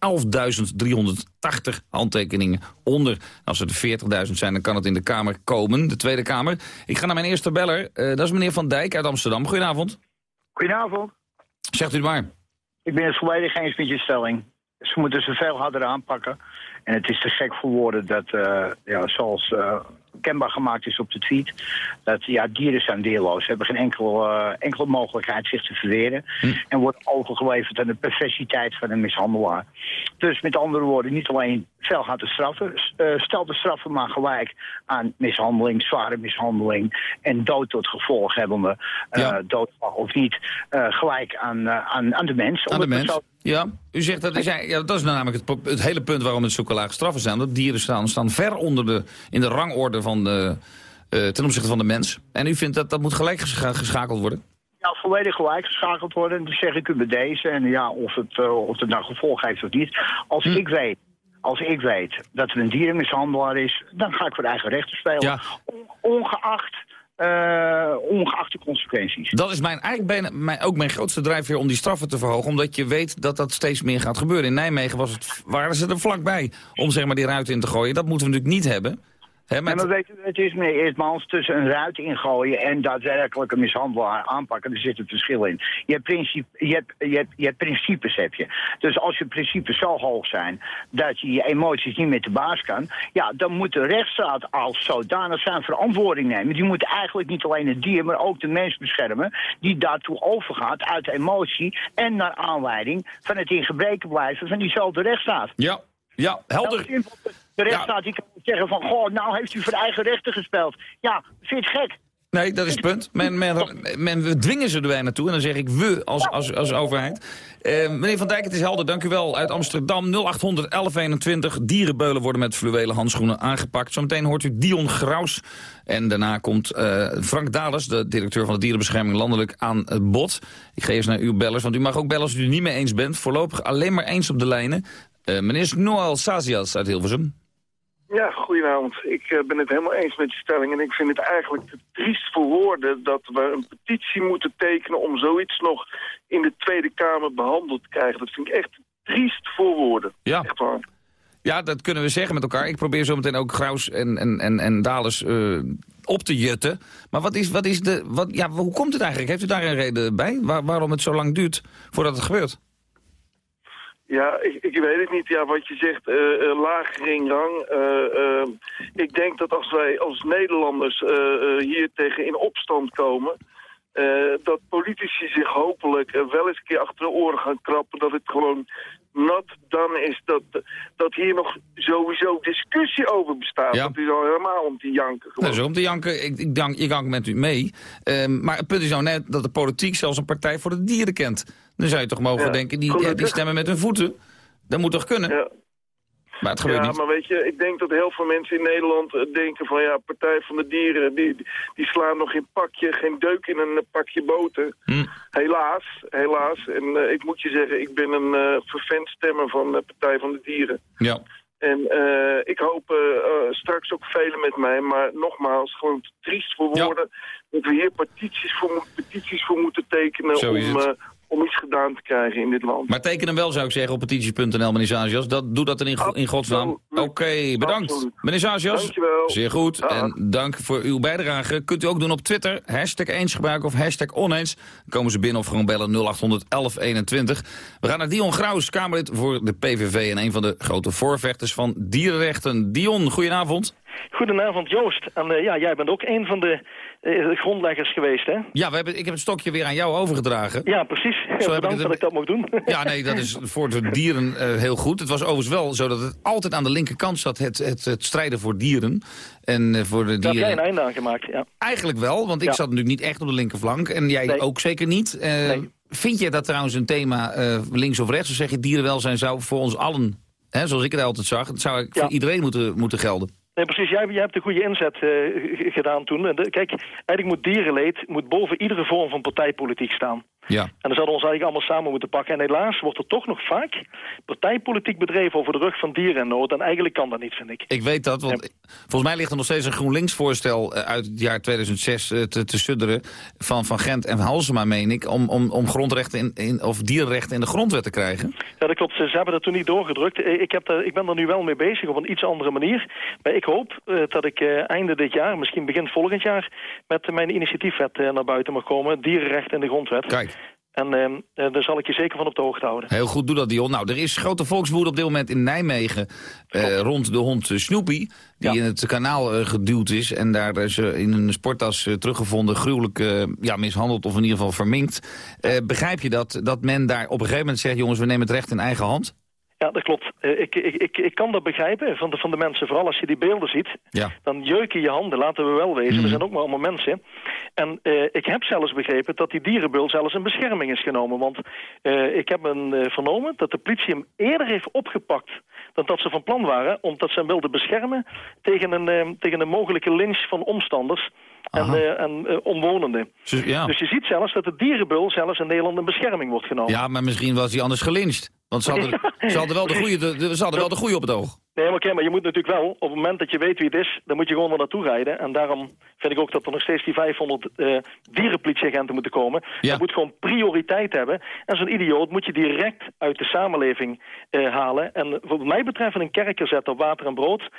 handtekeningen onder. Als er de 40.000 zijn, dan kan het in de Kamer komen, de Tweede Kamer. Ik ga naar mijn eerste beller. Uh, dat is meneer Van Dijk uit Amsterdam. Goedenavond. Goedenavond. Zegt u het maar. Ik ben het volledig eens met je stelling. Ze moeten ze veel harder aanpakken. En het is te gek voor woorden dat, uh, ja, zoals uh, kenbaar gemaakt is op de tweet. Dat ja, dieren zijn deerloos. Ze hebben geen enkel, uh, enkele mogelijkheid zich te verweren. Hm. En wordt overgeleverd aan de perversiteit van een mishandelaar. Dus met andere woorden, niet alleen veel gaat de straffen. Uh, stel de straffen maar gelijk aan mishandeling, zware mishandeling en dood tot gevolg hebbende, uh, ja. doodslag of niet, uh, gelijk aan, aan, aan de mens. Aan de mens, ja. U zegt dat is, ja, dat is namelijk het, het hele punt waarom het zulke lage straffen zijn. Dat dieren staan, staan ver onder de, in de rangorde van de, ten opzichte van de mens. En u vindt dat dat moet gelijk geschakeld worden? Ja, volledig gelijk geschakeld worden. Dat zeg ik u bij deze. En ja, of het, uh, of het nou gevolg heeft of niet. Als hm. ik weet als ik weet dat er een dierenmishandelaar is, dan ga ik voor eigen rechten spelen. On- ongeacht, eh, ongeacht de consequenties. Dat is mijn, eigenlijk bijna, mijn, ook mijn grootste drijfveer om die straffen te verhogen. Omdat je weet dat dat steeds meer gaat gebeuren. In Nijmegen was het, waren ze er vlakbij om zeg maar, die ruit in te gooien. Dat moeten we natuurlijk niet hebben. En maar weet je, het is meneer Eertmans tussen een ruit ingooien en daadwerkelijk een mishandelaar aanpakken. Er zit een verschil in. Je hebt, principe, je, hebt, je, hebt, je hebt principes, heb je. Dus als je principes zo hoog zijn dat je je emoties niet meer te baas kan, ja, dan moet de rechtsstaat als zodanig zijn verantwoording nemen. Die moet eigenlijk niet alleen het dier, maar ook de mens beschermen, die daartoe overgaat uit emotie en naar aanleiding van het in gebreken blijven van diezelfde rechtsstaat. Ja, ja helder. Nou, de rechtsstaat die kan zeggen van, goh, nou heeft u voor eigen rechten gespeeld. Ja, vind je het gek? Nee, dat is het punt. Men, men, men, we dwingen ze er bijna naartoe. En dan zeg ik we als, als, als overheid. Eh, meneer Van Dijk, het is helder. Dank u wel. Uit Amsterdam 0800 1121. Dierenbeulen worden met fluwelen handschoenen aangepakt. Zometeen hoort u Dion Graus. En daarna komt eh, Frank Dales, de directeur van de Dierenbescherming Landelijk, aan het bod. Ik ga eerst naar uw bellers, want u mag ook bellen als u het niet mee eens bent. Voorlopig alleen maar eens op de lijnen. Eh, meneer Noël Sazias uit Hilversum. Ja, goedenavond. Ik eh, ben het helemaal eens met je stelling. En ik vind het eigenlijk te triest voor woorden dat we een petitie moeten tekenen om zoiets nog in de Tweede Kamer behandeld te krijgen. Dat vind ik echt triest voor woorden. Ja. Echt waar. Ja, dat kunnen we zeggen met elkaar. Ik probeer zo meteen ook Graus en, en, en, en Dales eh, op te jutten. Maar wat is, wat is de, wat, ja, hoe komt het eigenlijk? Heeft u daar een reden bij? Waar, waarom het zo lang duurt voordat het gebeurt? Ja, ik, ik weet het niet. Ja, wat je zegt, eh, lager in rang. Eh, ik denk dat als wij als Nederlanders hier tegen in opstand komen... dat politici zich hopelijk wel eens een keer achter de oren gaan krappen... dat het gewoon nat dan is dat, dat hier nog sowieso discussie over bestaat. Ja. Dat is al helemaal om te janken. gewoon. Nou, zo om te janken, ik, ik, dank, ik dank met u mee. Ehm, maar het punt is nou net dat de politiek zelfs een partij voor de dieren kent. Dan zou je toch mogen Ja, denken, die, ja, die stemmen met hun voeten. Dat moet toch kunnen? Ja. Maar het gebeurt ja, niet. maar weet je, ik denk dat heel veel mensen in Nederland eh, denken van ja, Partij van de Dieren, die, die slaan nog geen pakje, geen deuk in een pakje boter. Hm. Helaas, helaas. En eh, ik moet je zeggen, ik ben een vervent stemmer van de Partij van de Dieren. Ja. En ik hoop straks ook velen met mij, maar nogmaals, gewoon triest voor woorden dat we hier petities voor, petities voor moeten tekenen om, om iets gedaan te krijgen in dit land. Maar teken hem wel, zou ik zeggen, op petitie.nl, meneer Zazias. Dat, doe dat dan in, go- in godsnaam. Oké, bedankt. Absoluut. Meneer Zazias, Dankjewel. zeer goed. En dank voor uw bijdrage. Kunt u ook doen op Twitter. Hashtag eens gebruiken of hashtag oneens. Dan komen ze binnen of gewoon bellen 0800 1121. We gaan naar Dion Graus, Kamerlid voor de PVV... en een van de grote voorvechters van dierenrechten. Dion, goedenavond. Goedenavond Joost. En eh, ja, jij bent ook een van de eh, grondleggers geweest, hè? Ja, we hebben, ik heb het stokje weer aan jou overgedragen. Ja, precies. Zo heb ik het- dat ik dat mocht doen. Ja, nee, dat is voor de dieren eh, heel goed. Het was overigens wel zo dat het altijd aan de linkerkant zat, het, het, het strijden voor dieren. En eh, voor de Daar heb jij dieren... een einde aan gemaakt, ja. Eigenlijk wel, want ik Ja. zat natuurlijk niet echt op de linkerflank. En jij ook zeker niet. Vind je dat trouwens een thema links of rechts? Of zeg je dierenwelzijn zou voor ons allen, hè, zoals ik het altijd zag... het zou voor iedereen moeten, moeten gelden? Nee, precies. Jij, hebt een goede inzet eh, gedaan toen. En de- kijk, eigenlijk moet dierenleed moet boven iedere vorm van partijpolitiek staan. Ja. En dan zouden we ons eigenlijk allemaal samen moeten pakken. En helaas wordt er toch nog vaak partijpolitiek bedreven over de rug van dieren en nood. En eigenlijk kan dat niet, vind ik. Ik weet dat, want volgens mij ligt er nog steeds een GroenLinks-voorstel eh, uit het jaar 2006 eh, te, te sudderen van, van Gent en Halsema, meen ik, om, om, om grondrechten in, in, of dierenrechten in de grondwet te krijgen. Ja, dat klopt. Ze hebben dat toen niet doorgedrukt. Eh, Ik, heb daar, ik ben er nu wel mee bezig op een iets andere manier. Maar ik hoop dat ik eh, einde dit jaar, misschien begin volgend jaar... met mijn initiatiefwet naar buiten mag komen. Dierenrechten in de grondwet. Kijk. En eh, eh, daar zal ik je zeker van op de hoogte houden. Heel goed, doe dat Dion. Nou, er is grote volkswoede op dit moment in Nijmegen eh, rond de hond eh, Snoopy. Die in het kanaal geduwd is en daar is ze in een sporttas teruggevonden, gruwelijk ja, mishandeld of in ieder geval verminkt. Begrijp je dat, dat men daar op een gegeven moment zegt, jongens, we nemen het recht in eigen hand? Ja, dat klopt. Eh, ik, ik, ik, ik kan dat begrijpen van de, van de mensen. Vooral als je die beelden ziet. Ja. Dan jeuken je handen, laten we wel wezen. We zijn ook maar allemaal mensen. En eh, ik heb zelfs begrepen dat die dierenbeul zelfs in bescherming is genomen. Want eh, ik heb een, eh, vernomen dat de politie hem eerder heeft opgepakt... dan dat ze van plan waren, omdat ze hem wilden beschermen... tegen een, tegen een mogelijke lynch van omstanders en, en omwonenden. Dus, ja. Dus je ziet zelfs dat de dierenbeul zelfs in Nederland in bescherming wordt genomen. ja, maar misschien was hij anders gelincht. Want ze hadden, ze hadden, wel, de goede, de, ze hadden wel de goede op het oog. Nee, maar, oké, maar je moet natuurlijk wel, op het moment dat je weet wie het is, dan moet je gewoon er naartoe rijden. En daarom vind ik ook dat er nog steeds die 500 uh, dierenpolitieagenten moeten komen. Ja. Dat moet gewoon prioriteit hebben. En zo'n idioot moet je direct uit de samenleving uh, halen. En wat mij betreft een kerker zetten op water en brood.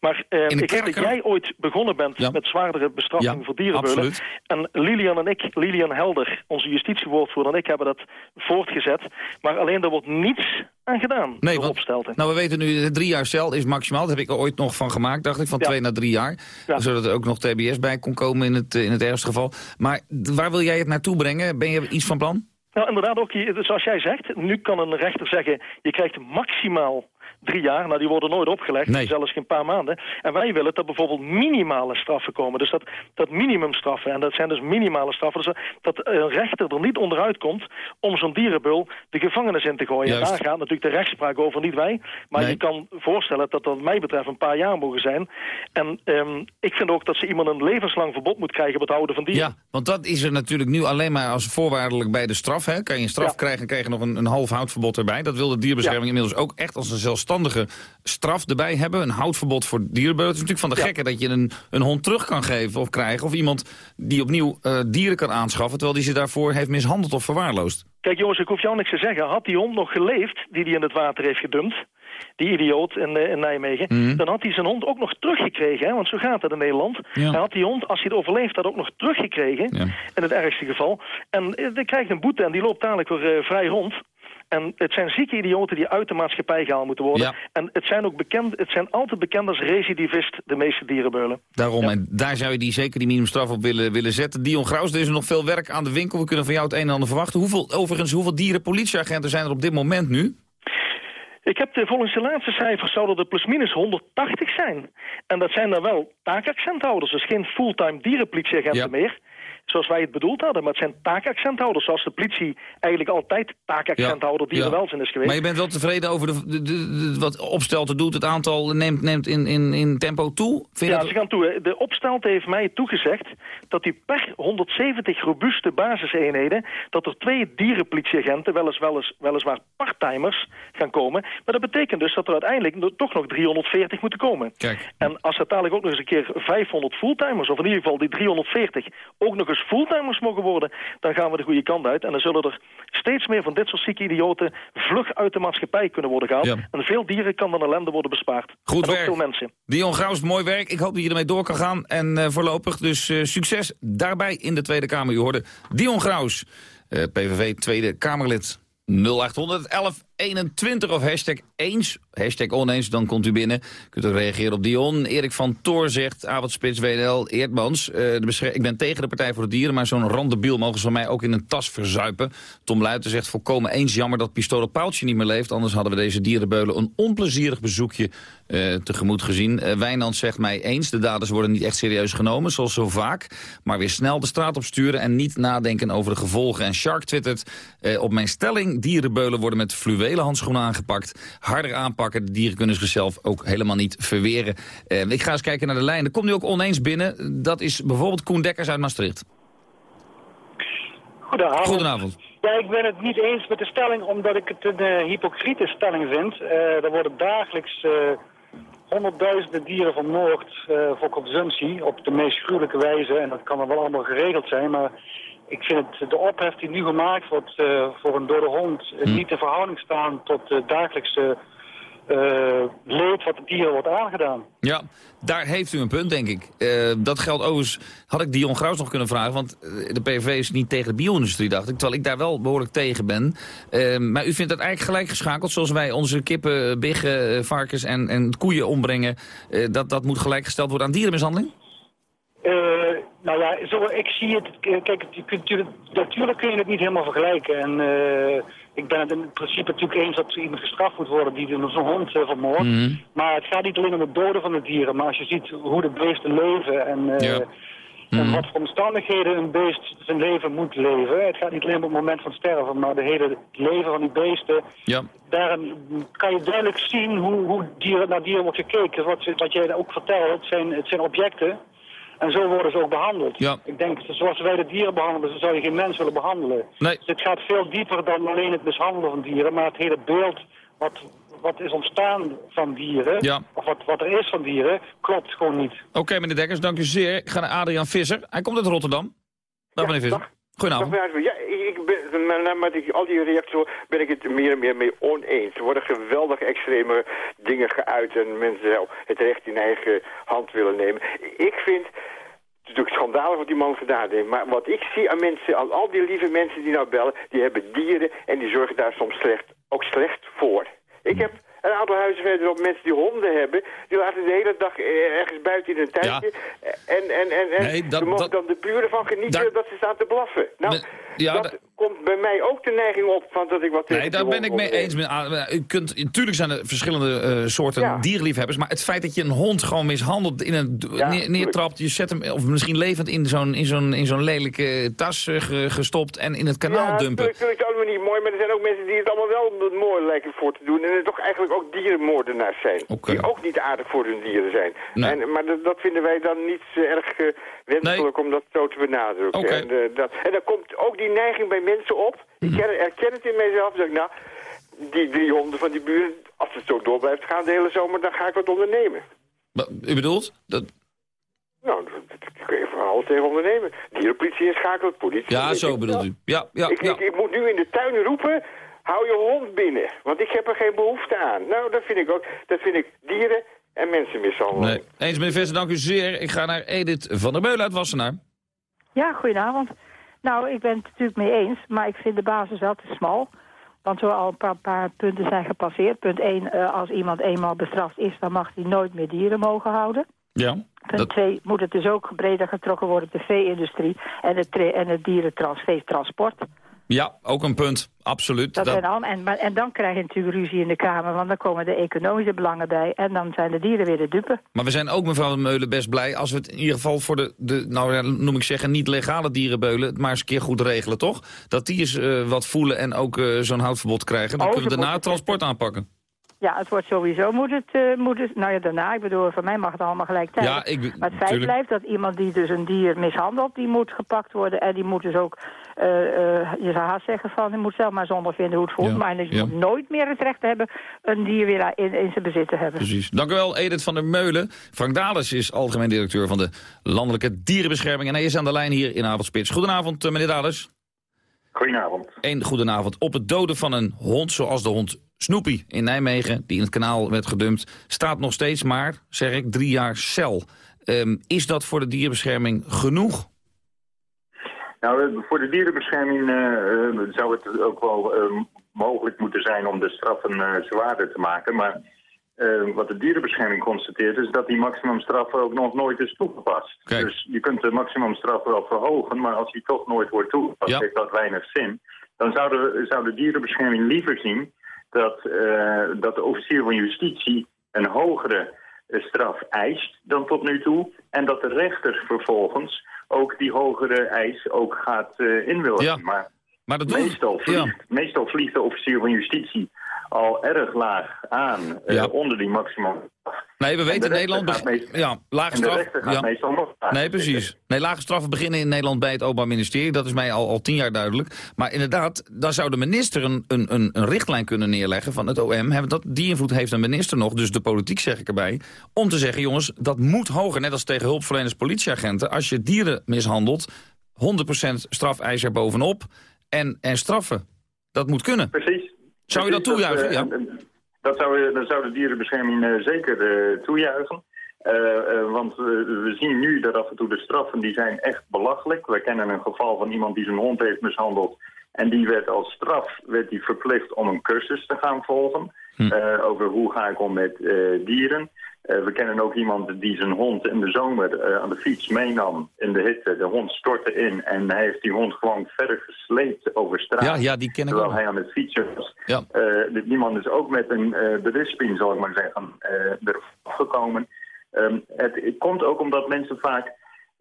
Maar uh, ik denk dat jij ooit begonnen bent ja. met zwaardere bestraffing ja, voor dierenbeulen. En Lilian en ik, Lilian Helder, onze justitiewoordvoerder en ik hebben dat voortgezet. Maar alleen er wordt niets aan gedaan nee, want, opstelten. Nou, we weten nu, drie jaar cel is maximaal. Dat heb ik er ooit nog van gemaakt, dacht ik, van ja. twee naar drie jaar. Ja. Zodat er ook nog TBS bij kon komen in het, in het ergste geval. Maar waar wil jij het naartoe brengen? Ben je iets van plan? Nou, inderdaad ook, zoals jij zegt, nu kan een rechter zeggen... je krijgt maximaal drie jaar. Nou, die worden nooit opgelegd, nee. zelfs geen paar maanden. En wij willen dat bijvoorbeeld minimale straffen komen. Dus dat, dat minimumstraffen, en dat zijn dus minimale straffen... Dus dat een rechter er niet onderuit komt om zo'n dierenbul de gevangenis in te gooien. Juist. En daar gaat natuurlijk de rechtspraak over, niet wij. Maar Nee. je kan voorstellen dat dat wat mij betreft een paar jaar mogen zijn. En um, ik vind ook dat ze iemand een levenslang verbod moet krijgen... op het houden van dieren. Ja, want dat is er natuurlijk nu alleen maar als voorwaardelijk bij de straf. Hè? Kan je een straf Ja. krijgen, krijg je nog een, een half houtverbod erbij. Dat wil de dierbescherming inmiddels ook echt als een zelfstandige straf erbij hebben. Een houtverbod voor dierenbeulen. Het is natuurlijk van de Ja. gekke dat je een, een hond terug kan geven of krijgen. Of iemand die opnieuw eh, dieren kan aanschaffen... terwijl die ze daarvoor heeft mishandeld of verwaarloosd. Kijk jongens, ik hoef jou niks te zeggen. Had die hond nog geleefd die hij in het water heeft gedumpt... die idioot in, eh, in Nijmegen... Mhm. dan had hij zijn hond ook nog teruggekregen. Hè? Want zo gaat het in Nederland. Ja. Hij had die hond, als hij het overleeft, dat ook nog teruggekregen. Ja. In het ergste geval. En eh, die krijgt een boete en die loopt dadelijk weer vrij rond. En het zijn zieke idioten die uit de maatschappij gehaald moeten worden. Ja. En het zijn ook bekend, het zijn altijd bekend als recidivist, de meeste dierenbeulen. Daarom, en daar zou je die, zeker die minimumstraf op willen, willen zetten. Dion Graus, er is nog veel werk aan de winkel. We kunnen van jou het een en ander verwachten. Hoeveel, overigens, hoeveel dierenpolitieagenten zijn er op dit moment nu? Ik heb de, volgens de laatste cijfers zouden er plusminus 180 zijn. En dat zijn dan wel taakaccenthouders, dus geen fulltime dierenpolitieagenten Ja. meer. Zoals wij het bedoeld hadden, maar het zijn taakaccenthouders. Zoals de politie eigenlijk altijd taakaccenthouder Ja. dierenwelzijn is geweest. Maar je bent wel tevreden over de, de, wat Opstelten doet. Het aantal neemt, neemt in, in, in tempo toe. Vind Ja, dat- ze gaan toe. De opstelte heeft mij toegezegd dat hij per 170 robuuste basiseenheden... dat er twee dierenpolitieagenten, welis, welis, weliswaar parttimers, gaan komen. Maar dat betekent dus dat er uiteindelijk toch nog 340 moeten komen. Kijk, En als er dadelijk ook nog eens een keer 500 fulltimers... of in ieder geval die 340 ook nog eens fulltimers mogen worden... dan gaan we de goede kant uit. En dan zullen er steeds meer van dit soort zieke idioten... vlug uit de maatschappij kunnen worden gehaald. Ja. En veel dieren kan dan ellende worden bespaard. Goed en werk. veel mensen. Dion Graus, mooi werk. Ik hoop dat je ermee door kan gaan. En eh, voorlopig dus eh, succes daarbij in de Tweede Kamer. U hoorde Dion Graus, eh, PVV Tweede Kamerlid. 0800 1121 of hashtag eens, hashtag oneens, dan komt u binnen. U kunt ook reageren op Dion. Erik van Toor zegt, avondspits WNL, Eerdmans. eh, ik ben tegen de Partij voor de Dieren, maar zo'n randebiel mogen ze van mij ook in een tas verzuipen. Tom Luiten zegt, volkomen eens jammer dat Pistolen Paaltje niet meer leeft. Anders hadden we deze dierenbeulen een onplezierig bezoekje eh, tegemoet gezien. Eh, Wijnand zegt mij eens, de daders worden niet echt serieus genomen, zoals zo vaak. Maar weer snel de straat op sturen en niet nadenken over de gevolgen. En Shark twittert, op mijn stelling, dierenbeulen worden met handschoenen aangepakt. Harder aanpakken, de dieren kunnen zichzelf ook helemaal niet verweren. Eh, ik ga eens kijken naar de lijn. Er komt nu ook oneens binnen. Dat is bijvoorbeeld Koen Dekkers uit Maastricht. Goedenavond. Goedenavond. Ja, ik ben het niet eens met de stelling omdat ik het een eh, hypocriete stelling vind. Eh, er worden dagelijks honderdduizenden dieren vermoord eh, voor consumptie op de meest gruwelijke wijze. En dat kan dan wel allemaal geregeld zijn, maar ik vind het, de ophef die nu gemaakt wordt eh, voor een dode hond eh, niet in verhouding staan tot de dagelijkse eh, leed wat de dieren wordt aangedaan. Ja, daar heeft u een punt, denk ik. Dat geldt overigens, had ik Dion Graus nog kunnen vragen... want de PVV is niet tegen de bio-industrie, dacht ik... terwijl ik daar wel behoorlijk tegen ben. Maar u vindt dat eigenlijk gelijk geschakeld... zoals wij onze kippen, biggen, varkens en, en koeien ombrengen... dat dat moet gelijkgesteld worden aan dierenmishandeling? Eh, nou ja, zo, ik zie het. eh, Kijk, natuurlijk, kun je het niet helemaal vergelijken. En eh, ik ben het in principe natuurlijk eens dat iemand gestraft moet worden die zo'n hond uh, vermoordt. Mhm. Maar het gaat niet alleen om het doden van de dieren, maar als je ziet hoe de beesten leven en, uh, Ja. en wat voor omstandigheden een beest zijn leven moet leven. Het gaat niet alleen om het moment van sterven, maar de hele leven van die beesten. Ja. Daarin kan je duidelijk zien hoe, hoe dieren, naar dieren wordt gekeken. Wat, wat jij ook vertelt, het zijn, het zijn objecten. En zo worden ze ook behandeld. Ja. Ik denk, zoals wij de dieren behandelen, zo zou je geen mens willen behandelen. Nee. Dus het gaat veel dieper dan alleen het mishandelen van dieren, maar het hele beeld wat, wat is ontstaan van dieren, Ja. of wat, wat er is van dieren, klopt gewoon niet. Oké, meneer Dekkers, dank u zeer. Ik ga naar Adriaan Visser. Hij komt uit Rotterdam. Dag, meneer Visser. Goedenavond. Ja, ik, ben, ik al die reacties ben ik het meer en meer mee oneens. Er worden geweldig extreme dingen geuit en mensen het recht in eigen hand willen nemen. Ik vind het is natuurlijk schandalig wat die man gedaan heeft. Maar wat ik zie aan mensen, aan al die lieve mensen die nou bellen, die hebben dieren en die zorgen daar soms slecht, ook slecht voor. Ik heb een aantal huizen verderop mensen die honden hebben, die laten de hele dag eh, ergens buiten in een tuintje. En, en, en, en Nee, dat- mogen dat- dan de buren van genieten dat ze staan te blaffen. Nou, ja, dat da- komt bij mij ook de neiging op van dat ik wat Nee, daar ben ik mee eens. Met, u kunt, natuurlijk zijn er verschillende eh, soorten Ja. dierenliefhebbers. Maar het feit dat je een hond gewoon mishandelt, in een, neer- neertrapt, je zet hem, of misschien levend in zo'n in zo'n in zo'n lelijke tas eh, ge- gestopt en in het kanaal ja, dumpen. natuurlijk vind ik het allemaal niet mooi, maar er zijn ook mensen die het allemaal wel mooi lijken voor te doen. En er toch eigenlijk ook dierenmoordenaars zijn. Die ook niet aardig voor hun dieren zijn. Nee. En, maar dat, dat vinden wij dan niet erg eh, wenselijk om dat zo te benadrukken. Oké. En, eh, dat, en dan komt ook die neiging bij mensen op. Mhm. Ik ken, herken het in mijzelf. zeg ik, nou, die drie honden van die buren, als het zo door blijft gaan de hele zomer, dan ga ik wat ondernemen. Wa- U bedoelt? Dat, Nou, dat, kun je voor alles tegen ondernemen. Dierenpolitie inschakelen, politie. ja, zo bedoelt u. Ja, ja, ik, ja. ik, ik moet nu in de tuin roepen, hou je hond binnen. Want ik heb er geen behoefte aan. Nou, dat vind ik ook. Dat vind ik dieren en mensenmishandeling. Nee. Eens meneer Visser, dank u zeer. Ik ga naar Edith van der Meulen uit Wassenaar. Ja, goedenavond. Nou, ik ben het natuurlijk mee eens, maar ik vind de basis wel te smal. Want zo al een paar, paar punten zijn gepasseerd. Punt 1, als iemand eenmaal bestraft is, dan mag hij nooit meer dieren mogen houden. Ja. Punt 2, moet het dus ook breder getrokken worden op de vee-industrie en het, en het. Ja, ook een punt. Absoluut. Dat Dat- zijn al, en, maar, en dan krijg je natuurlijk ruzie in de Kamer, want dan komen de economische belangen bij. En dan zijn de dieren weer de dupe. Maar we zijn ook, mevrouw van Meulen, best blij als we het in ieder geval voor de, de nou ja, noem ik zeggen, niet legale dierenbeulen, het maar eens een keer goed regelen, toch? Dat die eens eh, wat voelen en ook eh, zo'n houtverbod krijgen. Dan Oh, kunnen we daarna het transport aanpakken. Ja, het wordt sowieso, moet het, eh, moet het, nou ja, daarna, ik bedoel, voor mij mag het allemaal gelijktijdig. Ja, ik, Maar het feit tuurlijk. blijft dat iemand die dus een dier mishandelt, die moet gepakt worden. En die moet dus ook, eh, eh, je zou haast zeggen van, die moet zelf maar zonder vinden hoe het voelt. Ja, Maar ja. moet nooit meer het recht hebben een dier weer in, in zijn bezit te hebben. Precies. Dank u wel, Edith van der Meulen. Frank Dales is algemeen directeur van de Landelijke Dierenbescherming. En hij is aan de lijn hier in Avondspits. Goedenavond, eh, meneer Dales. Goedenavond. Eén goedenavond. Op het doden van een hond zoals de hond Snoopy in Nijmegen... die in het kanaal werd gedumpt, staat nog steeds maar, zeg ik, drie jaar cel. Ehm, is dat voor de dierenbescherming genoeg? Nou, eh, voor de dierenbescherming eh, eh, zou het ook wel mogelijk moeten zijn om de straffen zwaarder te maken. Maar wat de dierenbescherming constateert is dat die maximumstraf ook nog nooit is toegepast. Dus je kunt de maximumstraf wel verhogen, maar als die toch nooit wordt toegepast, heeft dat weinig zin. Dan zou de, zou de dierenbescherming liever zien dat, dat de officier van justitie een hogere straf eist dan tot nu toe. En dat de rechter vervolgens ook die hogere eis ook gaat eh inwilligen. Maar, maar dat meestal, vliegt, meestal vliegt de officier van justitie al erg laag aan eh, onder die maximum. Nee, we En weten in Nederland... ja, lage straf... ja. meestal nog lager Nee, precies. Nee, lage straffen beginnen in Nederland bij het Openbaar Ministerie. Dat is mij al, al tien jaar duidelijk. Maar inderdaad, daar zou de minister een, een, een, een richtlijn kunnen neerleggen van het OM. Dat, die invloed heeft een minister nog, dus de politiek zeg ik erbij. Om te zeggen, jongens, dat moet hoger. Net als tegen hulpverleners politieagenten. Als je dieren mishandelt, 100% strafeis er bovenop. En, en straffen. Dat moet kunnen. Precies. Zou je dat toejuichen? eh, ja. Dat zou, dat zou de dierenbescherming eh, zeker eh, toejuichen. Eh, eh, want eh, we zien nu dat af en toe de straffen die zijn echt belachelijk. We kennen een geval van iemand die zijn hond heeft mishandeld. En die werd als straf werd die verplicht om een cursus te gaan volgen. eh, over hoe ga ik om met eh, dieren. Eh, we kennen ook iemand die zijn hond in de zomer eh, aan de fiets meenam in de hitte. De hond stortte in en hij heeft die hond gewoon verder gesleept over straat. Ja, ja, die ken ik Terwijl hij aan het fietsen was. Ja. Eh, dit- is ook met een eh berisping, zal ik maar zeggen, eraf gekomen. Ehm, het, het komt ook omdat mensen vaak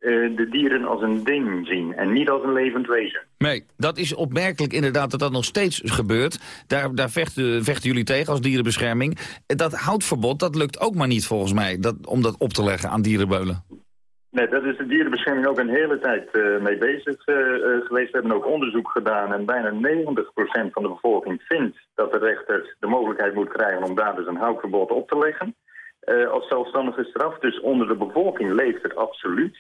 eh, de dieren als een ding zien en niet als een levend wezen. Nee, dat is opmerkelijk inderdaad dat dat nog steeds gebeurt. Daar, daar vechten, vechten jullie tegen als dierenbescherming. Dat houtverbod, dat lukt ook maar niet volgens mij, dat, om dat op te leggen aan dierenbeulen. Nee, dat is de dierenbescherming ook een hele tijd uh, mee bezig uh, uh, geweest. We hebben ook onderzoek gedaan en bijna 90% van de bevolking vindt dat de rechter de mogelijkheid moet krijgen om daar dus een houtverbod op te leggen. als zelfstandige straf. Dus onder de bevolking leeft het absoluut.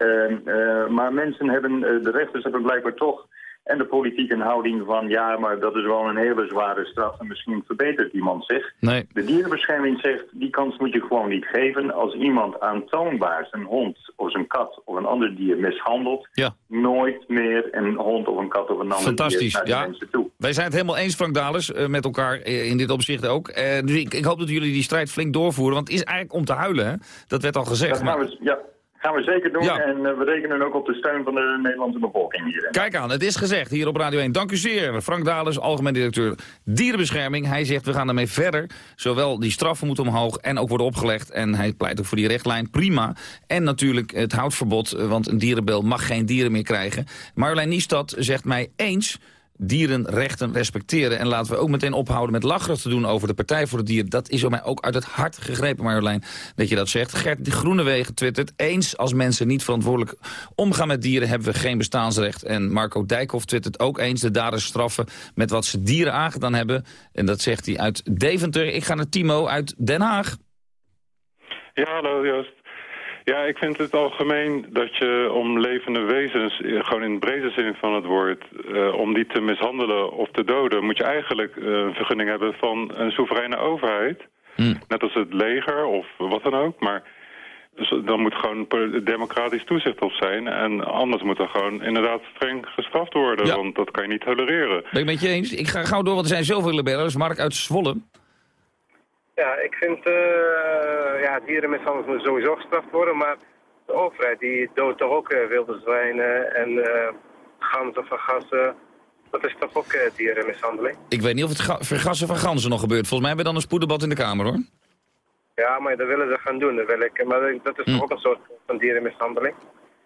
Ehm, maar mensen hebben, de rechters hebben blijkbaar toch en de politieke houding van ja, maar dat is wel een hele zware straf en misschien verbetert iemand zich. Nee. De dierenbescherming zegt, die kans moet je gewoon niet geven. Als iemand aantoonbaar zijn hond of zijn kat of een ander dier mishandelt, ja. nooit meer een hond of een kat of een ander Fantastisch. dier naar ja. mensen toe. Wij zijn het helemaal eens, Frank Dalers, uh, met elkaar in dit opzicht ook. Dus ik, ik, hoop dat jullie die strijd flink doorvoeren, want het is eigenlijk om te huilen, hè? Dat werd al gezegd. Dat maar... we, ja. Gaan we zeker doen Ja. en uh, we rekenen ook op de steun van de Nederlandse bevolking hier. Kijk aan, het is gezegd hier op Radio 1. Dank u zeer. Frank Dalers, algemeen directeur Dierenbescherming. Hij zegt we gaan ermee verder. Zowel die straffen moeten omhoog en ook worden opgelegd. En hij pleit ook voor die richtlijn. Prima. En natuurlijk het houtverbod, eh, want een dierenbel mag geen dieren meer krijgen. Marjolein Niestad zegt mij eens dierenrechten respecteren. En laten we ook meteen ophouden met lacherig te doen over de Partij voor het Dier. Dat is op mij ook uit het hart gegrepen, Marjolein, dat je dat zegt. Gert de Groenewegen twittert, eens als mensen niet verantwoordelijk omgaan met dieren... hebben we geen bestaansrecht. En Marco Dijkhoff twittert ook eens de daders straffen... met wat ze dieren aangedaan hebben. En dat zegt hij uit Deventer. Ik ga naar Timo uit Den Haag. Ja, hallo Joost. Ja, ik vind het algemeen dat je om levende wezens, eh, gewoon in de brede zin van het woord, uh, om die te mishandelen of te doden, moet je eigenlijk uh, een vergunning hebben van een soevereine overheid. Mm. Net als het leger of wat dan ook. Maar dus dan moet gewoon democratisch toezicht op zijn. En anders moet er gewoon inderdaad streng gestraft worden. Ja. Want dat kan je niet tolereren. Ben ik met je eens? Ik ga gauw door, want er zijn zoveel liberaals. Mark uit Zwolle. Ja, ik vind uh, ja, dierenmishandeling moet sowieso gestraft worden, maar de overheid die doodt toch ook uh, wilde zwijnen en uh, ganzen vergassen. Dat is toch ook uh, dierenmishandeling? Ik weet niet of het ga- vergassen van ganzen nog gebeurt. Volgens mij hebben we dan een spoeddebat in de Kamer, hoor. Ja, maar dat willen ze gaan doen. Dat, wil ik, maar dat is toch ook een soort van dierenmishandeling?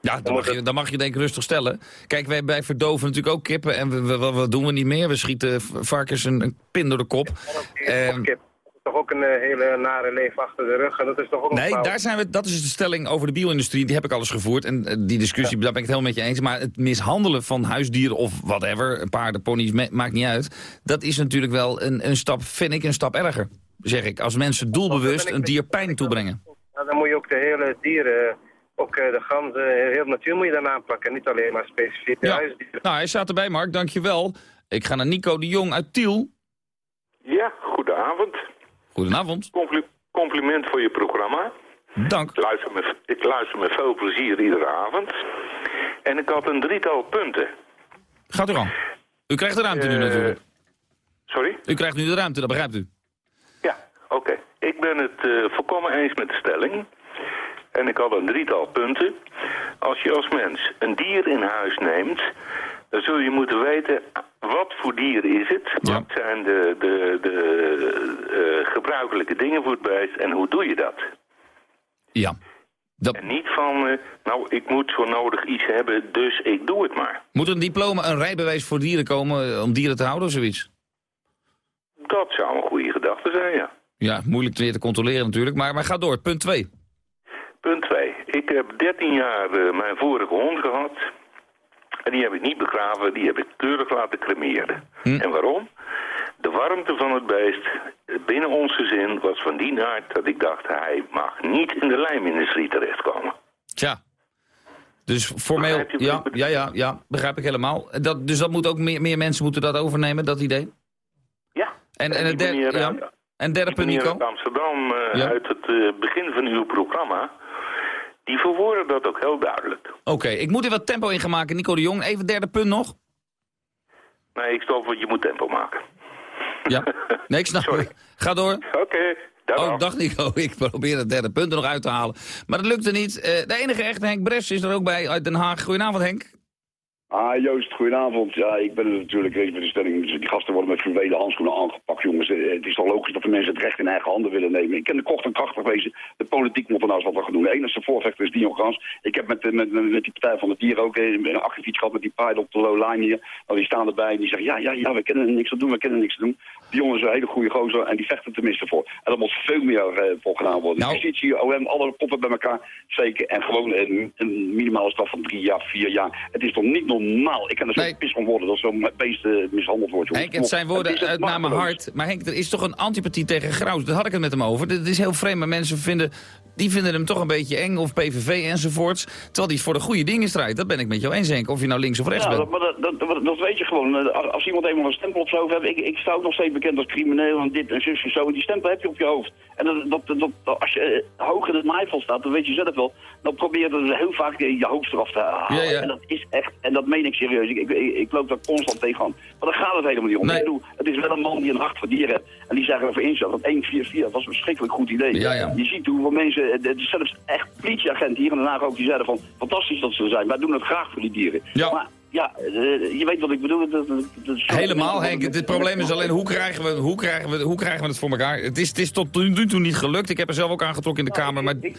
Ja, dan mag, je, dan mag je denk ik rustig stellen. Kijk, wij bij verdoven natuurlijk ook kippen. En we, we- wat, doen we niet meer? We schieten varkens een, een pin door de kop. Ehm, Kip. Toch ook een eh, hele nare leven achter de rug. En dat is toch ook Nee, daar zijn we, dat is de stelling over de bio-industrie. Die heb ik alles gevoerd. En eh, die discussie, daar ben ik het helemaal met je eens. Maar het mishandelen van huisdieren of whatever, paarden, ponies, maakt niet uit. Dat is natuurlijk wel een, een stap, vind ik, een stap erger. Zeg ik, als mensen doelbewust een dier pijn toebrengen. Nou, dan moet je ook de hele dieren, ook eh, de ganzen, heel natuur moet je dan aanpakken. Niet alleen maar specifiek de Ja. huisdieren. Nou, hij staat erbij, Mark, dankjewel. Ik ga naar Nico de Jong uit Tiel. Ja, goedenavond. Goedenavond. Compli- compliment voor je programma. Dank. Ik luister, met, ik luister met veel plezier iedere avond. En ik had een drietal punten. Gaat u aan. U krijgt de ruimte nu Eh, natuurlijk. Sorry? U krijgt nu de ruimte, dat begrijpt u. Oké. Ik ben het eh, volkomen eens met de stelling. En ik had een drietal punten. Als je als mens een dier in huis neemt... dan zul je moeten weten wat voor dier is het. Wat zijn de, de, de eh, gebruikelijke dingen voor het beest en hoe doe je dat? Ja. En niet van, eh, nou, ik moet zo nodig iets hebben, dus ik doe het maar. Moet een diploma, een rijbewijs voor dieren komen eh, om dieren te houden of zoiets? Dat zou een goede gedachte zijn, ja. Ja, moeilijk weer te controleren natuurlijk, maar, maar ga door. Punt 2. Punt 2. Ik heb 13 jaar mijn vorige hond gehad. En die heb ik niet begraven, die heb ik keurig laten cremeren. En waarom? De warmte van het beest eh, binnen ons gezin was van die aard dat ik dacht... hij mag niet in de lijmindustrie terechtkomen. Tja. Dus formeel, ja, ja, ja, ja, begrijp ik helemaal. Dat, dus dat moet ook meer, meer mensen moeten dat overnemen, dat idee? Ja. En, en, het derde, ja. eh, en derde punt, Nico? Amsterdam, eh, Ja. uit het begin van uw programma... die verwoorden dat ook heel duidelijk. Oké, ik moet er wat tempo in gaan maken. Nico de Jong, even derde punt nog. Nee, ik stel voor, je moet tempo maken. Ja, nee, ik snap Ga door. Oké, Oh, dag Nico. Ik probeer het derde punt er nog uit te halen. Maar dat lukte niet. Eh, de enige echte Henk Bres is er ook bij uit Den Haag. Goedenavond Henk. Ah, Joost, goedenavond. Ja, ik ben er natuurlijk eens met de stelling. dus Die gasten worden met verweden handschoenen aangepakt. jongens, eh, het is toch logisch dat de mensen het recht in eigen handen willen nemen. Ik ken de kort en krachtig wezen. De politiek moet er nou wat aan gaan doen. De enige voorvechter is Dion Gans. Ik heb met, met, met, met die Partij van het Dier ook eh, een achterfiets gehad met die paarden op de low line hier. Nou, die staan erbij en die zeggen, ja, ja, ja, we kunnen er niks aan doen, we kunnen er niks aan doen. Dion is een hele goede gozer en die vechten tenminste voor. En dat moet veel meer uh, voor gedaan worden. Nou. Justitie, OM, alle koppen bij elkaar steken en gewoon een, een minimale straf van drie jaar, vier jaar. Het is toch niet normaal. Ik kan er zo nee. pis van worden dat zo'n beest uh, mishandeld wordt. Henk, het zijn woorden uit naar mijn hart. Maar Henk, er is toch een antipathie tegen Graus. Daar had ik het met hem over. Het is heel vreemd, maar mensen vinden die vinden hem toch een beetje eng, of PVV enzovoorts. Terwijl hij voor de goede dingen strijdt. Dat ben ik met jou eens, Henk, of je nou links of rechts ja, bent. Maar dat, dat, dat, weet je gewoon. Als iemand eenmaal een stempel op zijn hoofd heeft... Ik, ik sta ook nog steeds bekend als crimineel en dit en zus en zo. En die stempel heb je op je hoofd. En dat, dat, dat, als je uh, hoog in het maaiveld staat, dan weet je zelf wel... dan probeer je heel vaak je, hoofd eraf te halen. Ja, ja. En dat is echt, en dat meen ik serieus. Ik, ik, ik loop daar constant tegenaan. Maar daar gaat het helemaal niet om. Nee. Bedoel, het is wel een man die een hart voor dieren heeft. En die zeggen ervoor inzet. Dat 144 dat was een verschrikkelijk goed idee. Ja. Je ziet hoeveel mensen, zelfs echt politieagenten hier in Den Haag ook, die zeiden van fantastisch dat ze er zijn. Wij doen het graag voor die dieren. Ja. Maar, ja, je weet wat ik bedoel. Dat, dat, dat Helemaal, Henk. Het probleem is alleen hoe krijgen we, hoe krijgen we, hoe krijgen we het voor elkaar? Het is, het is tot nu toe niet gelukt. Ik heb er zelf ook aangetrokken in de Kamer. Maar... Ik,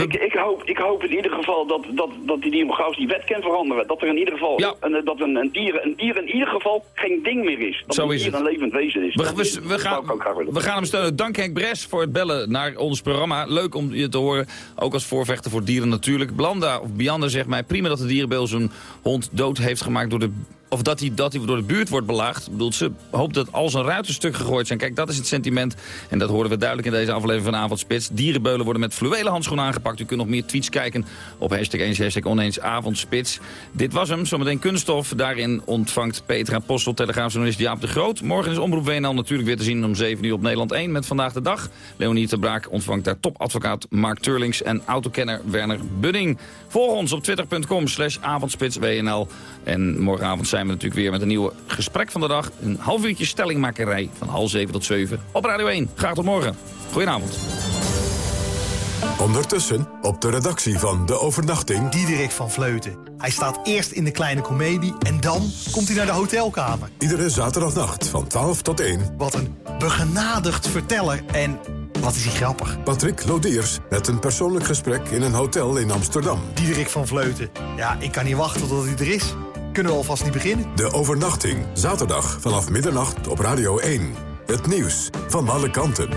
ik, hoop, ik hoop in ieder geval dat, dat, dat die Dierenbegauws die wet kan veranderen. Dat er in ieder geval ja. een, dat een, een, dier, een dier in ieder geval geen ding meer is. Dat Zo een is dier het. een levend wezen is. We, we, we, gaan, we gaan hem steunen. Dank Henk Bres voor het bellen naar ons programma. Leuk om je te horen. Ook als voorvechter voor dieren natuurlijk. Blanda of Biander zegt mij prima dat de dierenbeel zijn hond dood heeft gemaakt door de of dat hij, dat hij door de buurt wordt belaagd. Bedoelt, ze hoopt dat al zijn ruiten stuk gegooid zijn. Kijk, dat is het sentiment. En dat horen we duidelijk in deze aflevering van Avondspits. Dierenbeulen worden met fluwelen handschoenen aangepakt. U kunt nog meer tweets kijken op hashtag eens, hashtag oneens avondspits. Dit was hem. Zometeen kunststof. Daarin ontvangt Petra Postel, telegraafjournalist Jaap de Groot. Morgen is Omroep WNL natuurlijk weer te zien om 7 uur op Nederland 1 met Vandaag de Dag. Leonie de Braak ontvangt daar topadvocaat Mark Turlings en autokenner Werner Budding. Volg ons op twitter.com slash avondspitswnl. En morgenavond zijn we natuurlijk weer met een nieuwe gesprek van de dag. Een half uurtje stellingmakerij van half zeven tot zeven op Radio 1. Graag tot morgen. Goedenavond. Ondertussen op de redactie van De Overnachting... Diederik van Vleuten. Hij staat eerst in de kleine komedie en dan komt hij naar de hotelkamer. Iedere zaterdagnacht van 12 tot 1. Wat een begenadigd verteller en wat is hij grappig. Patrick Lodiers met een persoonlijk gesprek in een hotel in Amsterdam. Diederik van Vleuten. Ja, ik kan niet wachten tot hij er is. Kunnen we alvast niet beginnen? De Overnachting. Zaterdag vanaf middernacht op Radio 1. Het nieuws van alle kanten.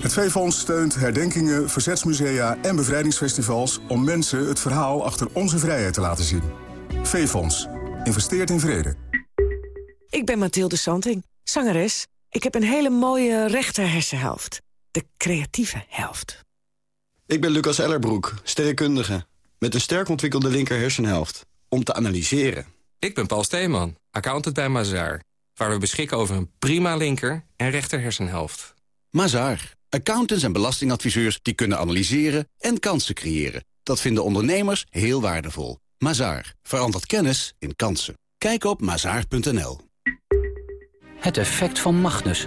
Het V-Fonds steunt herdenkingen, verzetsmusea en bevrijdingsfestivals... om mensen het verhaal achter onze vrijheid te laten zien. V-Fonds. Investeert in vrede. Ik ben Mathilde Santing, zangeres. Ik heb een hele mooie rechter hersenhelft. De creatieve helft. Ik ben Lucas Ellerbroek, sterrenkundige. Met een sterk ontwikkelde linker hersenhelft. Om te analyseren. Ik ben Paul Steeman, accountant bij Mazaar. Waar we beschikken over een prima linker en rechter hersenhelft. Mazaar. Accountants en belastingadviseurs die kunnen analyseren en kansen creëren. Dat vinden ondernemers heel waardevol. Mazaar. Verandert kennis in kansen. Kijk op mazaar.nl. Het effect van Magnus.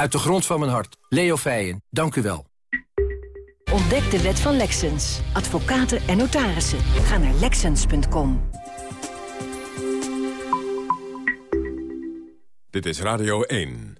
Uit de grond van mijn hart. Leo Feijen, dank u wel. Ontdek de wet van Lexens. Advocaten en notarissen. Ga naar Lexens.com. Dit is Radio 1.